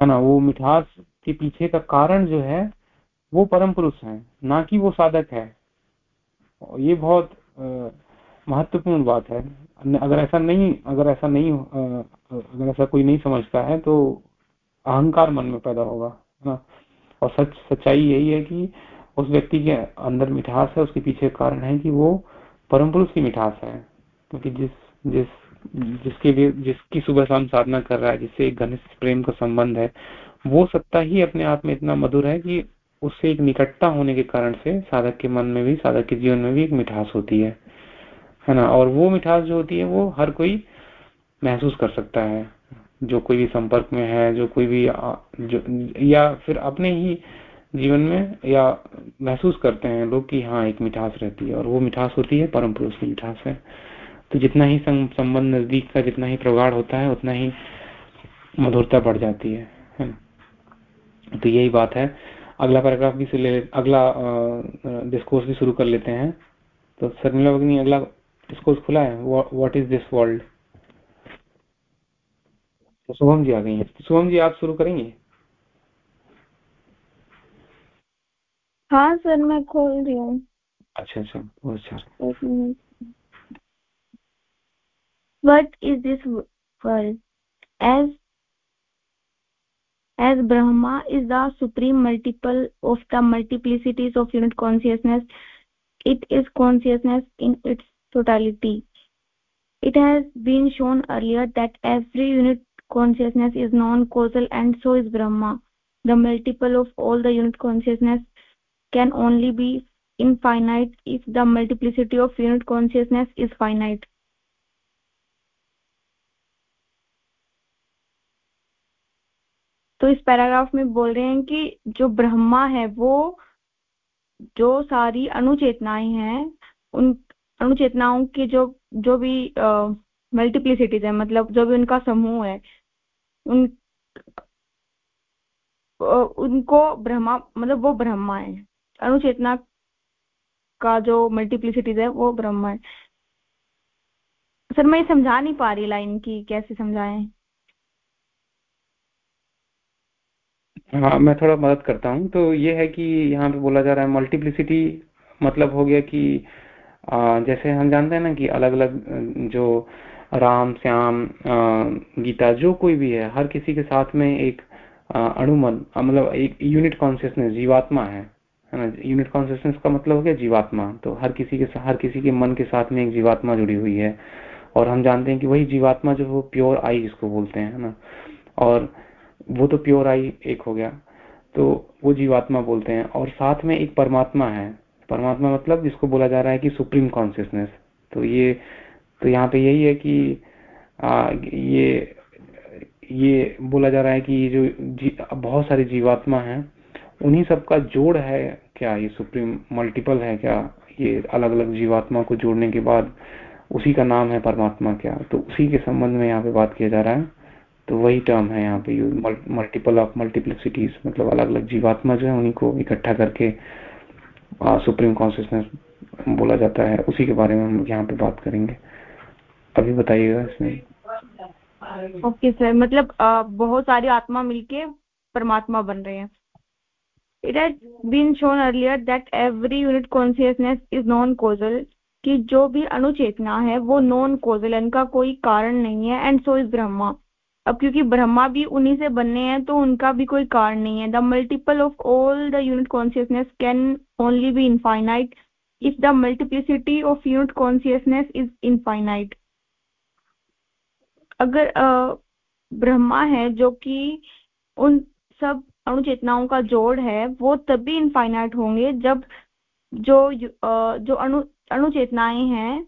है ना? वो मिठास के पीछे का कारण जो है, वो परम पुरुष है, ना कि वो साधक है। ये बहुत महत्वपूर्ण बात है। अगर ऐसा नहीं, अगर ऐसा नहीं अगर ऐसा कोई नहीं समझता है तो अहंकार मन में पैदा होगा, है ना? और सच, सच्चाई यही है कि उस व्यक्ति के अंदर मिठास है, उसके पीछे कारण है कि वो परम पुरुष की मिठास है। क्योंकि जिस जिस, जिसके लिए, जिसकी सुबह शाम साधना कर रहा है, जिससे एक घनिष्ठ प्रेम का संबंध है, वो सत्ता ही अपने आप में इतना मधुर है कि उससे एक निकटता होने के कारण से साधक के मन में भी, साधक के जीवन में भी एक मिठास होती है। है ना? और वो मिठास जो होती है, वो हर कोई महसूस कर सकता है। जो कोई भी संपर्क में है, जो कोई भी जो, या फिर अपने ही जीवन में या महसूस करते हैं लोग कि हाँ एक मिठास रहती है और वो मिठास होती है, परम पुरुष की मिठास है। तो जितना ही संबंध नज़दीक का जितना ही प्रगाढ़ होता है, उतना ही मधुरता बढ़ जाती है है ना? तो यही बात है। अगला पैराग्राफ भी ले, अगला डिस्कोर्स भी शुरू कर लेते हैं। तो शर्मिला भगनी, अगला डिस्कोर्स खुला है? व्हाट इज़ दिस वर्ल्ड तो शुभम जी आ गई हैं। तो शुभम जी आप शुरू करेंगे? हाँ सर मैं खोल रही हूँ। अच्छा अच्छा अच्छा। What is this world as as Brahma is the supreme multiple of the multiplicities of unit consciousness it is consciousness in its totality it has been shown earlier that every unit consciousness is non-causal and so is brahma the multiple of all the unit consciousness can only be infinite if the multiplicity of unit consciousness is finite तो इस paragraph में बोल रहे हैं कि जो ब्रह्मा है वो जो सारी अणुचेतनाएँ हैं उन अणुचेतनाओं की जो जो भी मल्टीप्लिसिटीज है मतलब जो भी उनका समूह है उन उनको ब्रह्मा मतलब वो ब्रह्मा है। अणुचेतना का जो मल्टीप्लिसिटीज है वो ब्रह्मा है। सर मैं ये समझा नहीं पा रही लाइन की कैसे समझाएँ? हाँ मैं थोड़ा मदद करता हूँ। तो ये है कि यहाँ पे बोला जा रहा है मल्टीप्लिसिटी मतलब हो गया कि आ, जैसे हम जानते हैं ना कि अलग अलग जो राम, श्याम गीता, जो कोई भी है, हर किसी के साथ में एक अणुमन मतलब एक यूनिट कॉन्सियसनेस जीवात्मा है है ना? यूनिट कॉन्सियसनेस का मतलब हो गया जीवात्मा। तो हर किसी के हर किसी के मन के साथ में एक जीवात्मा जुड़ी हुई है। और हम जानते हैं कि वही जीवात्मा जो वो प्योर आई जिसको बोलते हैं, है ना? और वो तो प्योर आई एक हो गया। तो वो जीवात्मा बोलते हैं। और साथ में एक परमात्मा है। परमात्मा मतलब जिसको बोला जा रहा है कि सुप्रीम कॉन्सियसनेस तो ये तो यहाँ पे यही है कि आ, ये ये बोला जा रहा है कि ये जो बहुत सारी जीवात्मा है उन्हीं सबका जोड़ है क्या? ये सुप्रीम मल्टीपल है क्या? ये अलग अलग जीवात्मा को जोड़ने के बाद उसी का नाम है परमात्मा क्या? तो उसी के संबंध में यहाँ पे बात किया जा रहा है। तो वही टर्म है यहाँ पे मल्टीपल ऑफ़ मल्टीप्लिसिटीज मतलब अलग अलग जीवात्मा जो है उन्हीं को इकट्ठा करके आ, सुप्रीम कॉन्सियसनेस बोला जाता है। उसी के बारे में हम यहाँ पे बात करेंगे। अभी बताइएगा इसमें ओके सर मतलब बहुत सारी आत्मा मिलके परमात्मा बन रहे हैं। It has been shown earlier that every unit consciousness is non causal कि जो भी अनुचेतना है, वो नॉन कोजल इनका कोई कारण नहीं है एंड सो इज़ ब्रह्मा अब क्योंकि ब्रह्मा भी उन्हीं से बनने हैं तो उनका भी कोई कारण नहीं है। The multiple of all the unit consciousness can only be infinite if the multiplicity of unit consciousness is infinite अगर ब्रह्मा है जो कि उन सब अणुचेतनाओं का जोड़ है, वो तभी इनफाइनाइट होंगे जब जो जो अणु, अणुचेतनाएँ हैं,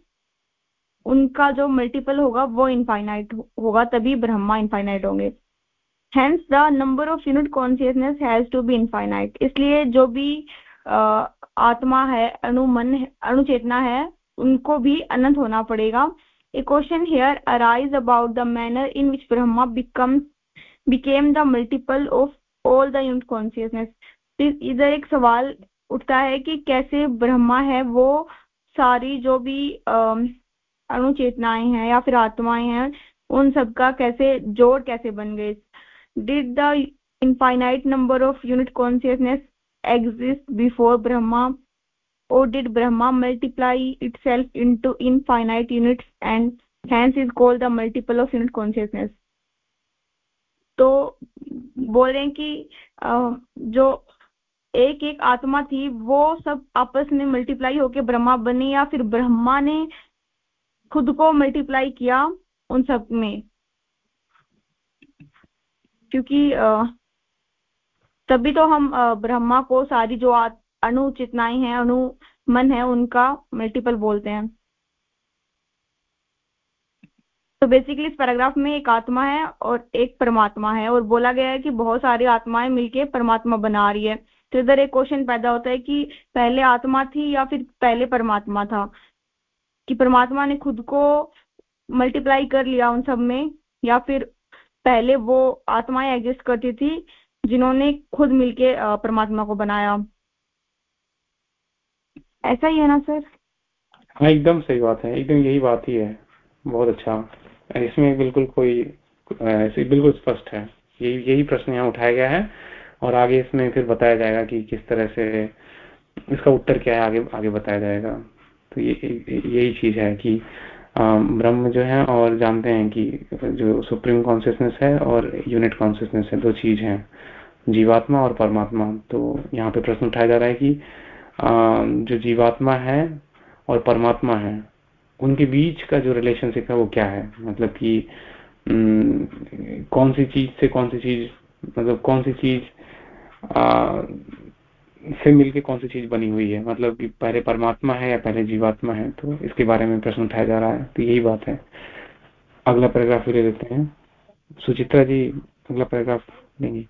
उनका जो मल्टीपल होगा वो इनफाइनाइट होगा, तभी ब्रह्मा इनफाइनाइट होंगे। Hence the number of unit consciousness has to be infinite इसलिए जो भी आत्मा है अणुमन अणुचेतना है, उनको भी अनंत होना पड़ेगा। A question here arise about the manner in which brahma becomes became the multiple of all the unit consciousness इधर एक सवाल उठता है कि कैसे ब्रह्मा है वो सारी जो भी अणु चेतनाएँ हैं या फिर आत्माएँ हैं उन सबका कैसे जोड़ कैसे बन गए did the infinite number of unit consciousness exist before brahma or did brahma multiply itself into infinite units and hence is called the multiple of unit consciousness तो बोल रहे हैं कि जो एक एक आत्मा थी वो सब आपस में मल्टीप्लाई होके ब्रह्मा बनी या फिर ब्रह्मा ने खुद को मल्टीप्लाई किया उन सब में क्योंकि तभी तो हम ब्रह्मा को सारी जो अणु चेतनाएँ हैं अणु मन है उनका मल्टीपल बोलते हैं। तो बेसिकली इस पैराग्राफ में एक आत्मा है और एक परमात्मा है और बोला गया है कि बहुत सारी आत्माएँ मिलके परमात्मा बना रही है। तो इधर एक क्वेश्चन पैदा होता है कि पहले आत्मा थी या फिर पहले परमात्मा था? कि परमात्मा ने खुद को मल्टीप्लाई कर लिया उन सब में, या फिर पहले वो आत्माएँ एग्जिस्ट करती थी जिन्होंने खुद मिलके परमात्मा को बनाया? ऐसा ही है ना, सर? हाँ एकदम सही बात है, एकदम यही बात ही है, बहुत अच्छा। इसमें बिल्कुल कोई बिल्कुल स्पष्ट है। यही यही प्रश्न यहाँ उठाया गया है, और आगे इसमें फिर बताया जाएगा कि किस तरह से इसका उत्तर क्या है, आगे आगे बताया जाएगा। तो ये यही चीज़ है कि ब्रह्म जो है और जानते हैं कि जो सुप्रीम कॉन्सियसनेस है और यूनिट कॉन्सियसनेस है, दो चीज़ है, जीवात्मा और परमात्मा। तो यहाँ पे प्रश्न उठाया जा रहा है कि जो जीवात्मा है और परमात्मा है, उनके बीच का जो रिलेशनशिप है वो क्या है? मतलब कि कौन सी चीज़ से कौन सी चीज़ मतलब कौन सी चीज़ से मिलके कौन सी चीज़ बनी हुई है? मतलब कि पहले परमात्मा है या पहले जीवात्मा है? तो इसके बारे में प्रश्न उठाया जा रहा है तो यही बात है। अगला पैराग्राफ ले लेते हैं। सुचित्रा जी, अगला पैराग्राफ लेंगे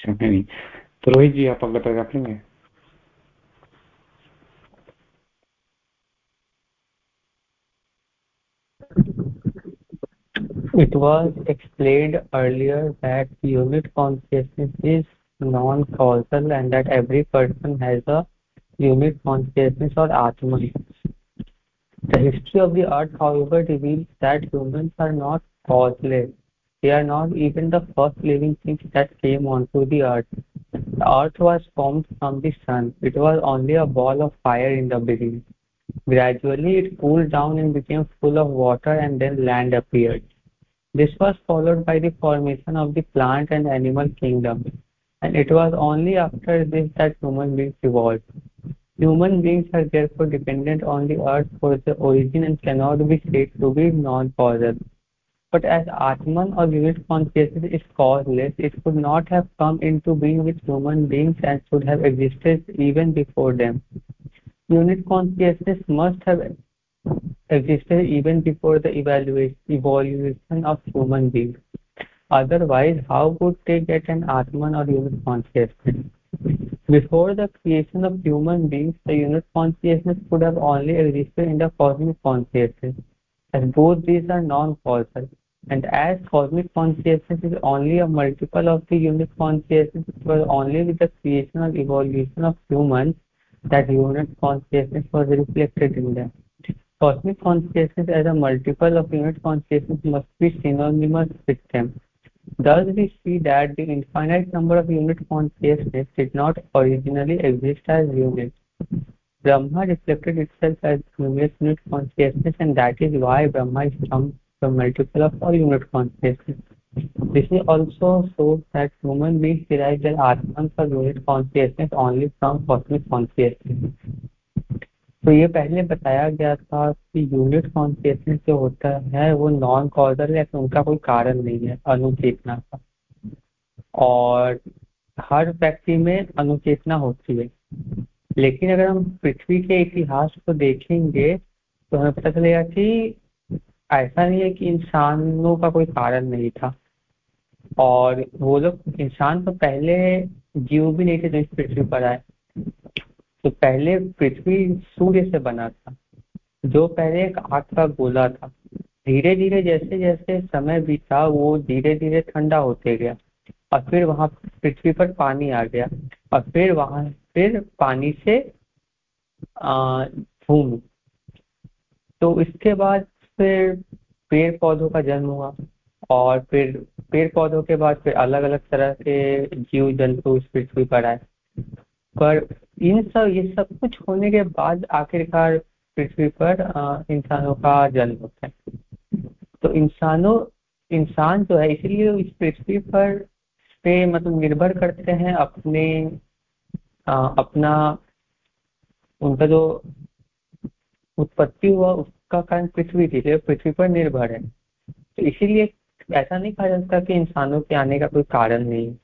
अच्छा नहीं तो रोहित जी आप अगला पैराग्राफ लेंगे It was explained earlier that unit consciousness is non-causal and that every person has a unit consciousness or Atman. The history of the earth, however, reveals that humans are not causeless. They are not even the first living things that came onto the earth. The earth was formed from the sun. It was only a ball of fire in the beginning. Gradually, it cooled down and became full of water and then land appeared. This was followed by the formation of the plant and animal kingdom, and it was only after this that human beings evolved. Human beings are therefore dependent on the earth for their origin and cannot be said to be non-causal. But as Atman or unit consciousness is causeless, it could not have come into being with human beings and should have existed even before them. Unit consciousness must have existed even before the evaluation of human beings. Otherwise, how would they get an Atman or unit consciousness? Before the creation of human beings, the unit consciousness could have only existed in the cosmic consciousness, as both these are non-causal. And as cosmic consciousness is only a multiple of the unit consciousness, it was only with the creation or evolution of humans that unit consciousness was reflected in them. Cosmic consciousness as a multiple of unit consciousness must be synonymous with them. Thus, we see that the infinite number of unit consciousness did not originally exist as units. Brahma reflected itself as numerous unit consciousness, and that is why Brahma is termed the multiple of all unit consciousness. This is also shows that human beings derive their Atman for unit consciousness only from cosmic consciousness. तो ये पहले बताया गया था कि unit consciousness जो होता है वो नॉन कॉजल है तो उनका कोई कारण नहीं है अनुचेतना का और हर व्यक्ति में अनुचेतना होती है लेकिन अगर हम पृथ्वी के इतिहास को देखेंगे तो हमें पता चलेगा कि ऐसा नहीं है कि इंसानों का कोई कारण नहीं था। और वो लोग, इंसान तो पहले जीव भी नहीं थे जो इस पृथ्वी पर आए। तो पहले पृथ्वी सूर्य से बना था, जो पहले एक आग का गोला था। धीरे धीरे जैसे जैसे समय बीता, वो धीरे धीरे ठंडा होते गया और फिर वहाँ पृथ्वी पर पानी आ गया और फिर वहाँ, फिर पानी से भूमि। तो इसके बाद फिर पेड़ पौधों का जन्म हुआ और फिर पेड़ पौधों के बाद फिर अलग अलग तरह के जीव जंतु इस पृथ्वी पर आए। पर इन सब ये सब कुछ होने के बाद आखिरकार पृथ्वी पर इंसानों का जन्म होता है तो इंसानों इंसान जो है इसीलिए इस पृथ्वी पर पे मतलब निर्भर करते हैं अपने आ, अपना उनका जो उत्पत्ति हुआ उसका कारण पृथ्वी थी जो पृथ्वी पर निर्भर है। तो इसीलिए ऐसा नहीं कहा जा सकता कि इंसानों के आने का कोई कारण नहीं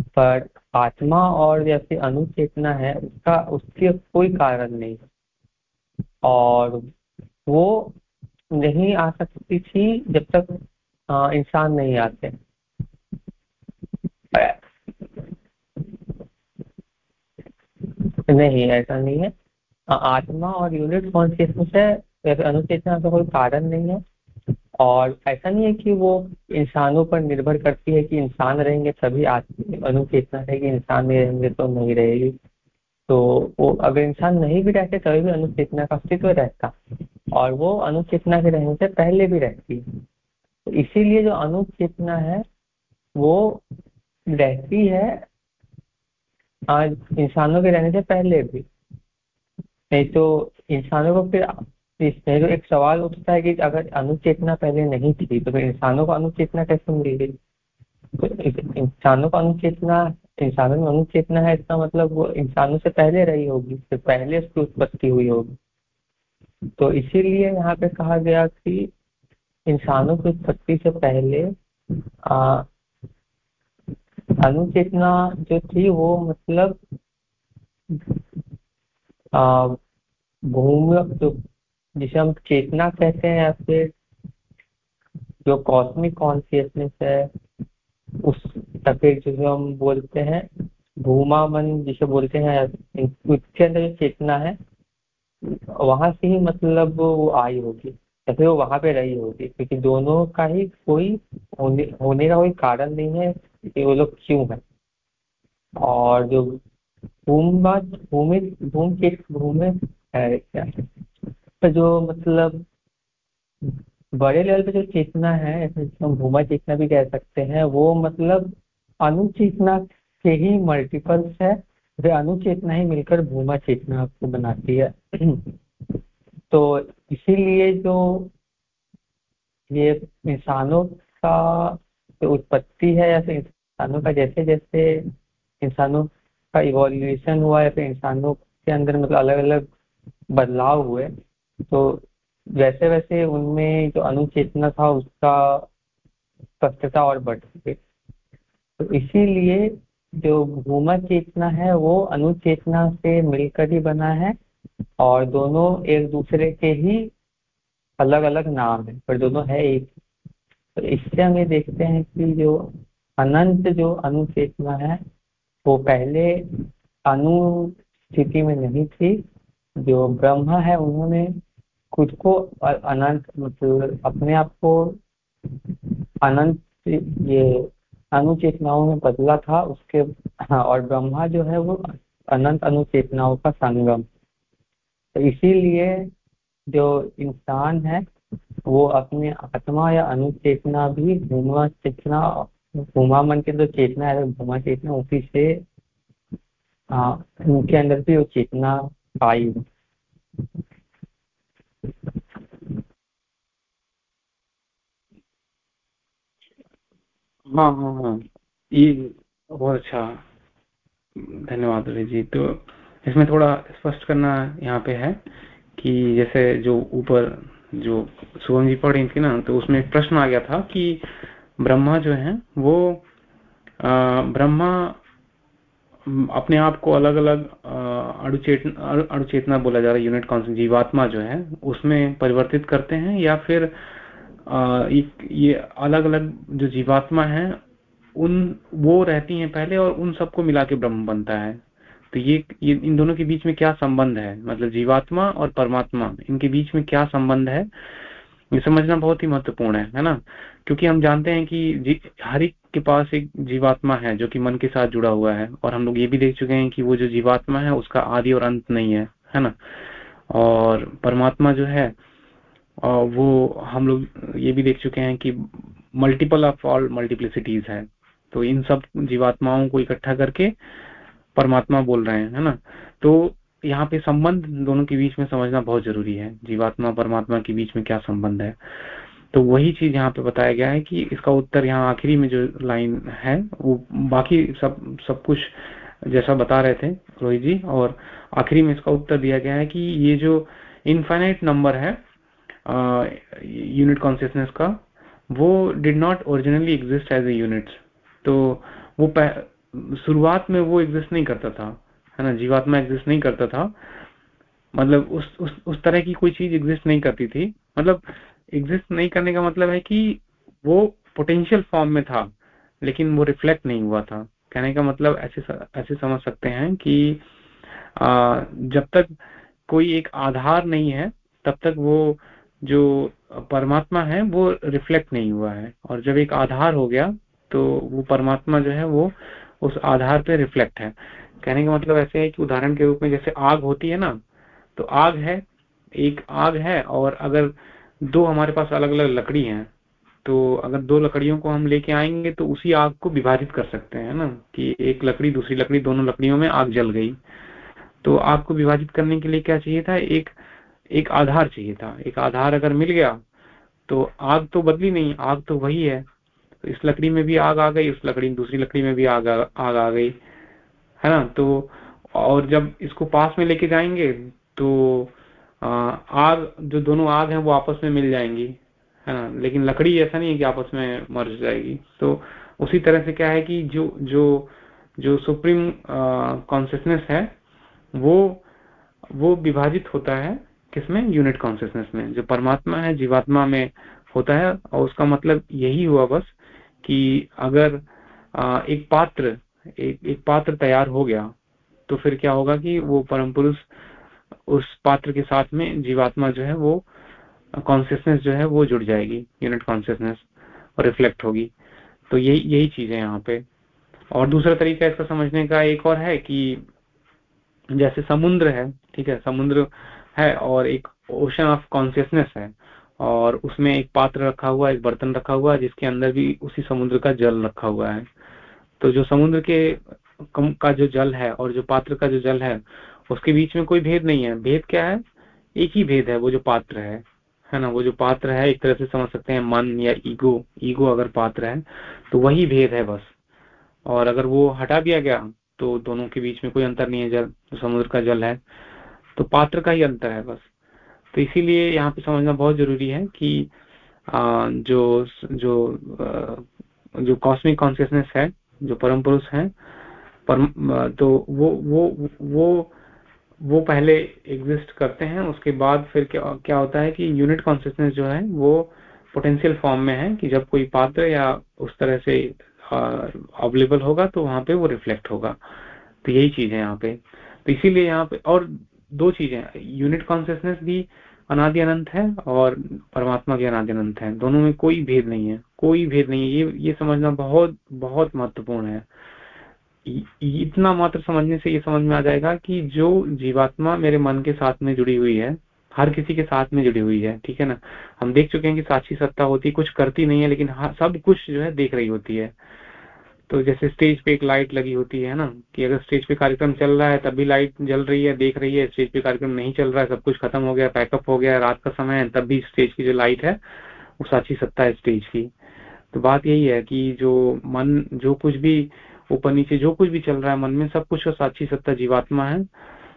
पर आत्मा और जैसे अनुचेतना है, उसका, उसके कोई कारण नहीं। और वो नहीं आ सकती थी जब तक इंसान नहीं आते। नहीं, ऐसा नहीं है। आत्मा और यूनिट कॉन्शियसनेस है? अनुचेतना का कोई कारण नहीं है। और ऐसा नहीं है कि वो इंसानों पर निर्भर करती है कि इंसान रहेंगे तभी अनुचेतना रहेगी इंसान नहीं रहेंगे तो नहीं रहेगी। तो वो अगर इंसान नहीं भी रहते, तभी भी अनुचेतना का अस्तित्व रहता। और वो अनुचेतना के रहने से पहले भी रहती है। तो इसीलिए जो अनुचेतना है, वो रहती है इंसानों के रहने से पहले भी। नहीं तो इंसानों को फिर इसमें तो एक सवाल उठता है कि अगर अनुचेतना पहले नहीं थी तो फिर इंसानों को अनुचेतना कैसे मिल गई तो इंसानों को अनुचेतना, इंसानों में अनुचेतना है, इसका मतलब वो इंसानों से पहले रही होगी तो पहले उसकी उत्पत्ति हुई होगी। तो इसीलिए यहाँ पे कहा गया कि इंसानों की उत्पत्ति से पहले अनुचेतना जो थी वो मतलब भूमि जिसे हम चेतना कहते हैं या फिर जो कॉस्मिक कॉन्सियसनेस है उस फिर जिसे हम बोलते हैं भूमा मन जिसे बोलते हैं उसके अंदर जो चेतना है वहाँ से ही मतलब वो आई होगी। या फिर वो वहाँ पे रही होगी क्योंकि दोनों का ही कोई होने, होने का कोई कारण नहीं है कि वो लोग क्यों है। और जो भूमा भूमि भूम के भूमि है क्या? तो जो मतलब बड़े लेवल पे जो चेतना है हम भूमा चेतना भी कह सकते हैं, वो मतलब अनुचेतना के ही मल्टीपल्स है। वे अनुचेतना ही मिलकर भूमा चेतना को बनाती है। तो इसीलिए जो ये इंसानों का जो उत्पत्ति है, या फिर इंसानों का जैसे जैसे इंसानों का इवोल्यूशन हुआ, या फिर इंसानों के अंदर मतलब अलग अलग बदलाव हुए तो वैसे वैसे उनमें जो अनुचेतना था, उसका स्पष्टता और बढ़ गई। तो इसीलिए जो भूमा चेतना है, वो अनुचेतना से मिलकर ही बना है और दोनों एक दूसरे के ही अलग अलग नाम है, पर दोनों है एक तो इससे हम ये देखते हैं कि जो अनंत जो अनुचेतना है, वो पहले अनुस्थिति में नहीं थी, जो ब्रह्मा है, उन्होंने खुद को अनंत मतलब अपने आप को अनंत ये अनुचेतनाओं में बदला था उसके हाँ, और ब्रह्मा जो है वो अनंत अनुचेतनाओं का संगम। तो इसीलिए जो इंसान है वो अपने आत्मा या अनुचेतना भी भूमा चेतना भूमा मन के जो चेतना है भूमा चेतना उसी से उनके अंदर भी वो चेतना पाई। हाँ हाँ हाँ। ये बहुत अच्छा धन्यवाद जी। तो इसमें थोड़ा स्पष्ट करना यहाँ पे है कि जैसे जो ऊपर जो सुगम जी पढ़ थी ना तो उसमें प्रश्न आ गया था कि ब्रह्मा जो है वो आ, ब्रह्मा अपने आप को अलग अलग अणुचेतना अणुचेतना बोला जा रहा है यूनिट कॉन्सेप्ट जीवात्मा जो है उसमें परिवर्तित करते हैं या फिर एक ये अलग अलग जो जीवात्मा है उन वो रहती हैं पहले और उन सबको मिला के ब्रह्म बनता है। तो ये, ये इन दोनों के बीच में क्या संबंध है? मतलब जीवात्मा और परमात्मा इनके बीच में क्या संबंध है? ये समझना बहुत ही महत्वपूर्ण है है ना? क्योंकि हम जानते हैं कि हर एक के पास एक जीवात्मा है जो कि मन के साथ जुड़ा हुआ है और हम लोग ये भी देख चुके हैं कि वो जो जीवात्मा है उसका आदि और अंत नहीं है है ना? और परमात्मा जो है वो हम लोग ये भी देख चुके हैं कि मल्टीपल ऑफ़ ऑल मल्टीप्लिसिटीज है। तो इन सब जीवात्माओं को इकट्ठा करके परमात्मा बोल रहे हैं, है ना? तो यहाँ पे संबंध दोनों के बीच में समझना बहुत ज़रूरी है। जीवात्मा परमात्मा के बीच में क्या संबंध है? तो वही चीज़ यहाँ पे बताया गया है कि इसका उत्तर यहाँ आखिरी में जो लाइन है, वो बाकी सब सब कुछ जैसा बता रहे थे रोहित जी, और आखिरी में इसका उत्तर दिया गया है कि ये जो इनफाइनाइट नंबर है यूनिट कॉन्सियसनेस का, वो did not originally exist as a unit तो वो शुरुआत में वो एग्जिस्ट नहीं करता था। है ना जीवात्मा एग्जिस्ट नहीं करता था। मतलब उस उस उस तरह की कोई चीज़ एग्जिस्ट नहीं करती थी। मतलब एग्जिस्ट नहीं करने का मतलब है कि वो पोटेंशियल फॉर्म में था लेकिन वो रिफ्लेक्ट नहीं हुआ था। कहने का मतलब ऐसे ऐसे समझ सकते हैं कि आ, जब तक कोई एक आधार नहीं है तब तक वो जो परमात्मा है वो रिफ्लेक्ट नहीं हुआ है। और जब एक आधार हो गया तो वो परमात्मा जो है वो उस आधार पे रिफ्लेक्ट है। कहने का मतलब ऐसे है कि उदाहरण के रूप में जैसे आग होती है ना तो आग है, एक आग है, और अगर दो हमारे पास अलग अलग लकड़ी हैं तो अगर दो लकड़ियों को हम लेके आएँगे तो उसी आग को विभाजित कर सकते हैं ना, कि एक लकड़ी, दूसरी लकड़ी, दोनों लकड़ियों में आग जल गई। तो आग को विभाजित करने के लिए क्या चाहिए था? एक एक आधार चाहिए था। एक आधार अगर मिल गया तो आग तो बदली नहीं, आग तो वही है। तो इस लकड़ी में भी आग आ गई, उस लकड़ी, दूसरी लकड़ी में भी आग आग आ गई। है ना? तो और जब इसको पास में लेके जाएँगे तो आग जो दोनों आग हैं वो आपस में मिल जाएँगी है ना? लेकिन लकड़ी ऐसा नहीं है कि आपस में मर जाएगी। तो उसी तरह से क्या है कि जो जो जो सुप्रीम कॉन्सियसनेस है वो वो विभाजित होता है किसमें? यूनिट कॉन्सियसनेस में। जो परमात्मा है जीवात्मा में होता है और उसका मतलब यही हुआ बस कि अगर आ, एक पात्र एक एक पात्र तैयार हो गया तो फिर क्या होगा कि वो परम पुरुष उस पात्र के साथ में जीवात्मा जो है वो कॉन्सियसनेस जो है वो जुड़ जाएगी यूनिट कॉन्सियसनेस और रिफ्लेक्ट होगी। तो यही यही चीज़ है यहाँ पे। और दूसरा तरीका इसका समझने का एक और है कि जैसे समुद्र है, ठीक है, समुद्र है और एक ओशन ऑफ़ कॉन्सियसनेस है, और उसमें एक पात्र रखा हुआ, एक बर्तन रखा हुआ है जिसके अंदर भी उसी समुद्र का जल रखा हुआ है। तो जो समुद्र के कम का जो जल है और जो पात्र का जो जल है उसके बीच में कोई भेद नहीं है। भेद क्या है? एक ही भेद है वो जो पात्र है। है ना? वो जो पात्र है एक तरह से समझ सकते हैं मन या ईगो। ईगो अगर पात्र है तो वही भेद है बस। और अगर वो हटा दिया गया तो दोनों के बीच में कोई अंतर नहीं है जल तो समुद्र का जल है। तो पात्र का ही अंतर है बस। तो इसीलिए यहाँ पे समझना बहुत ज़रूरी है कि आ, जो जो आ, जो कॉस्मिक कॉन्सियसनेस है जो परम पुरुष है, परम तो वो वो वो वो पहले एग्जिस्ट करते हैं, उसके बाद फिर क्या क्या होता है कि यूनिट कॉन्सियसनेस जो है, वो पोटेंशियल फॉर्म में है कि जब कोई पात्र या उस तरह से अवेलेबल होगा तो वहाँ पे वो रिफ्लेक्ट होगा। तो यही चीज़ है यहाँ पे। तो इसीलिए यहाँ पे, और दो चीज़ें यूनिट कॉन्सियसनेस भी अनादि अनंत है और परमात्मा भी अनादि अनंत है। दोनों में कोई भेद नहीं है, कोई भेद नहीं है। ये ये समझना बहुत बहुत महत्वपूर्ण है। इतना मात्र समझने से ये समझ में आ जाएगा कि जो जीवात्मा मेरे मन के साथ में जुड़ी हुई है, हर किसी के साथ में जुड़ी हुई है, ठीक है ना? हम देख चुके हैं कि साक्षी सत्ता होती, कुछ करती नहीं है, लेकिन सब कुछ जो है देख रही होती है। तो जैसे स्टेज पे एक लाइट लगी होती है ना कि अगर स्टेज पे कार्यक्रम चल रहा है तब भी लाइट जल रही है देख रही है स्टेज पे कार्यक्रम नहीं चल रहा है सब कुछ खत्म हो गया पैकअप हो गया रात का समय है तब भी स्टेज की जो लाइट है वो साक्षी सत्ता है स्टेज की। तो बात यही है कि जो मन जो कुछ भी ऊपर नीचे जो कुछ भी चल रहा है मन में सब कुछ साक्षी सत्ता जीवात्मा है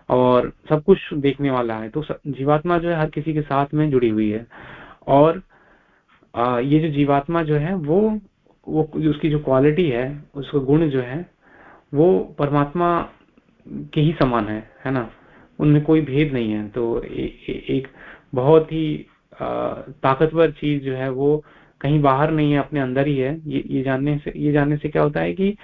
और सब कुछ देखने वाला है। तो जीवात्मा जो है हर किसी के साथ में जुड़ी हुई है। और आ, ये जो जीवात्मा जो है वो वो उसकी जो क्वालिटी है उसका गुण जो है वो परमात्मा के ही समान है है ना? उनमें कोई भेद नहीं है। तो ए, ए, एक बहुत ही ताकतवर चीज़ जो है वो कहीं बाहर नहीं है अपने अंदर ही है। ये ये जानने से ये जानने से क्या होता है कि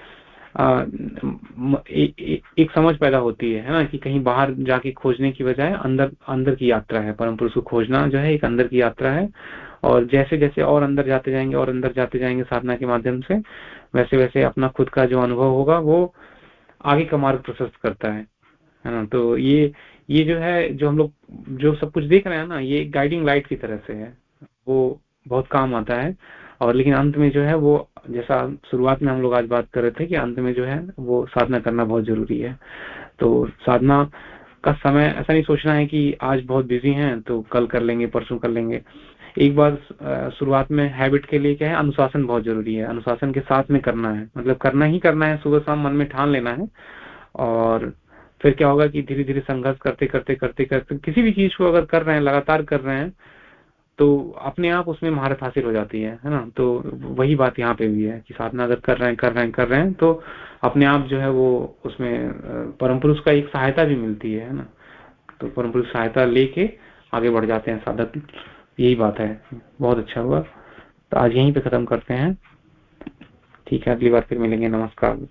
ए, ए, एक समझ पैदा होती है है ना कि कहीं बाहर जाके खोजने की बजाय अंदर अंदर की यात्रा है परम पुरुष को खोजना जो है एक अंदर की यात्रा है और जैसे जैसे और अंदर जाते जाएँगे और अंदर जाते जाएँगे साधना के माध्यम से वैसे वैसे अपना खुद का जो अनुभव होगा वो आगे का मार्ग प्रशस्त करता है है ना तो ये ये जो है जो हम लोग जो सब कुछ देख रहे हैं ना ये गाइडिंग लाइट की तरह से है वो बहुत काम आता है और लेकिन अंत में जो है वो, जैसा शुरुआत में हम लोग आज बात कर रहे थे कि अंत में जो है वो साधना करना बहुत ज़रूरी है। तो साधना का समय, ऐसा नहीं सोचना है कि आज बहुत बिज़ी हैं तो कल कर लेंगे, परसों कर लेंगे। एक बार शुरुआत में हैबिट के लिए क्या है, अनुशासन बहुत ज़रूरी है। अनुशासन के साथ में करना है। मतलब करना ही करना है, सुबह शाम मन में ठान लेना है। और फिर क्या होगा कि धीरे धीरे संघर्ष करते करते करते करते किसी भी चीज़ को अगर कर रहे हैं, लगातार कर रहे हैं तो अपने आप उसमें महारत हासिल हो जाती है है ना? तो वही बात यहाँ पे भी है कि साधना अगर कर रहे हैं, कर रहे हैं, कर रहे हैं तो अपने आप जो है वो उसमें परम पुरुष का एक सहायता भी मिलती है ना? तो परम पुरुष सहायता लेके आगे बढ़ जाते हैं साधक। यही बात है। बहुत अच्छा हुआ। तो आज यहीं पे खत्म करते हैं। ठीक है, अगली बार फिर मिलेंगे। नमस्कार।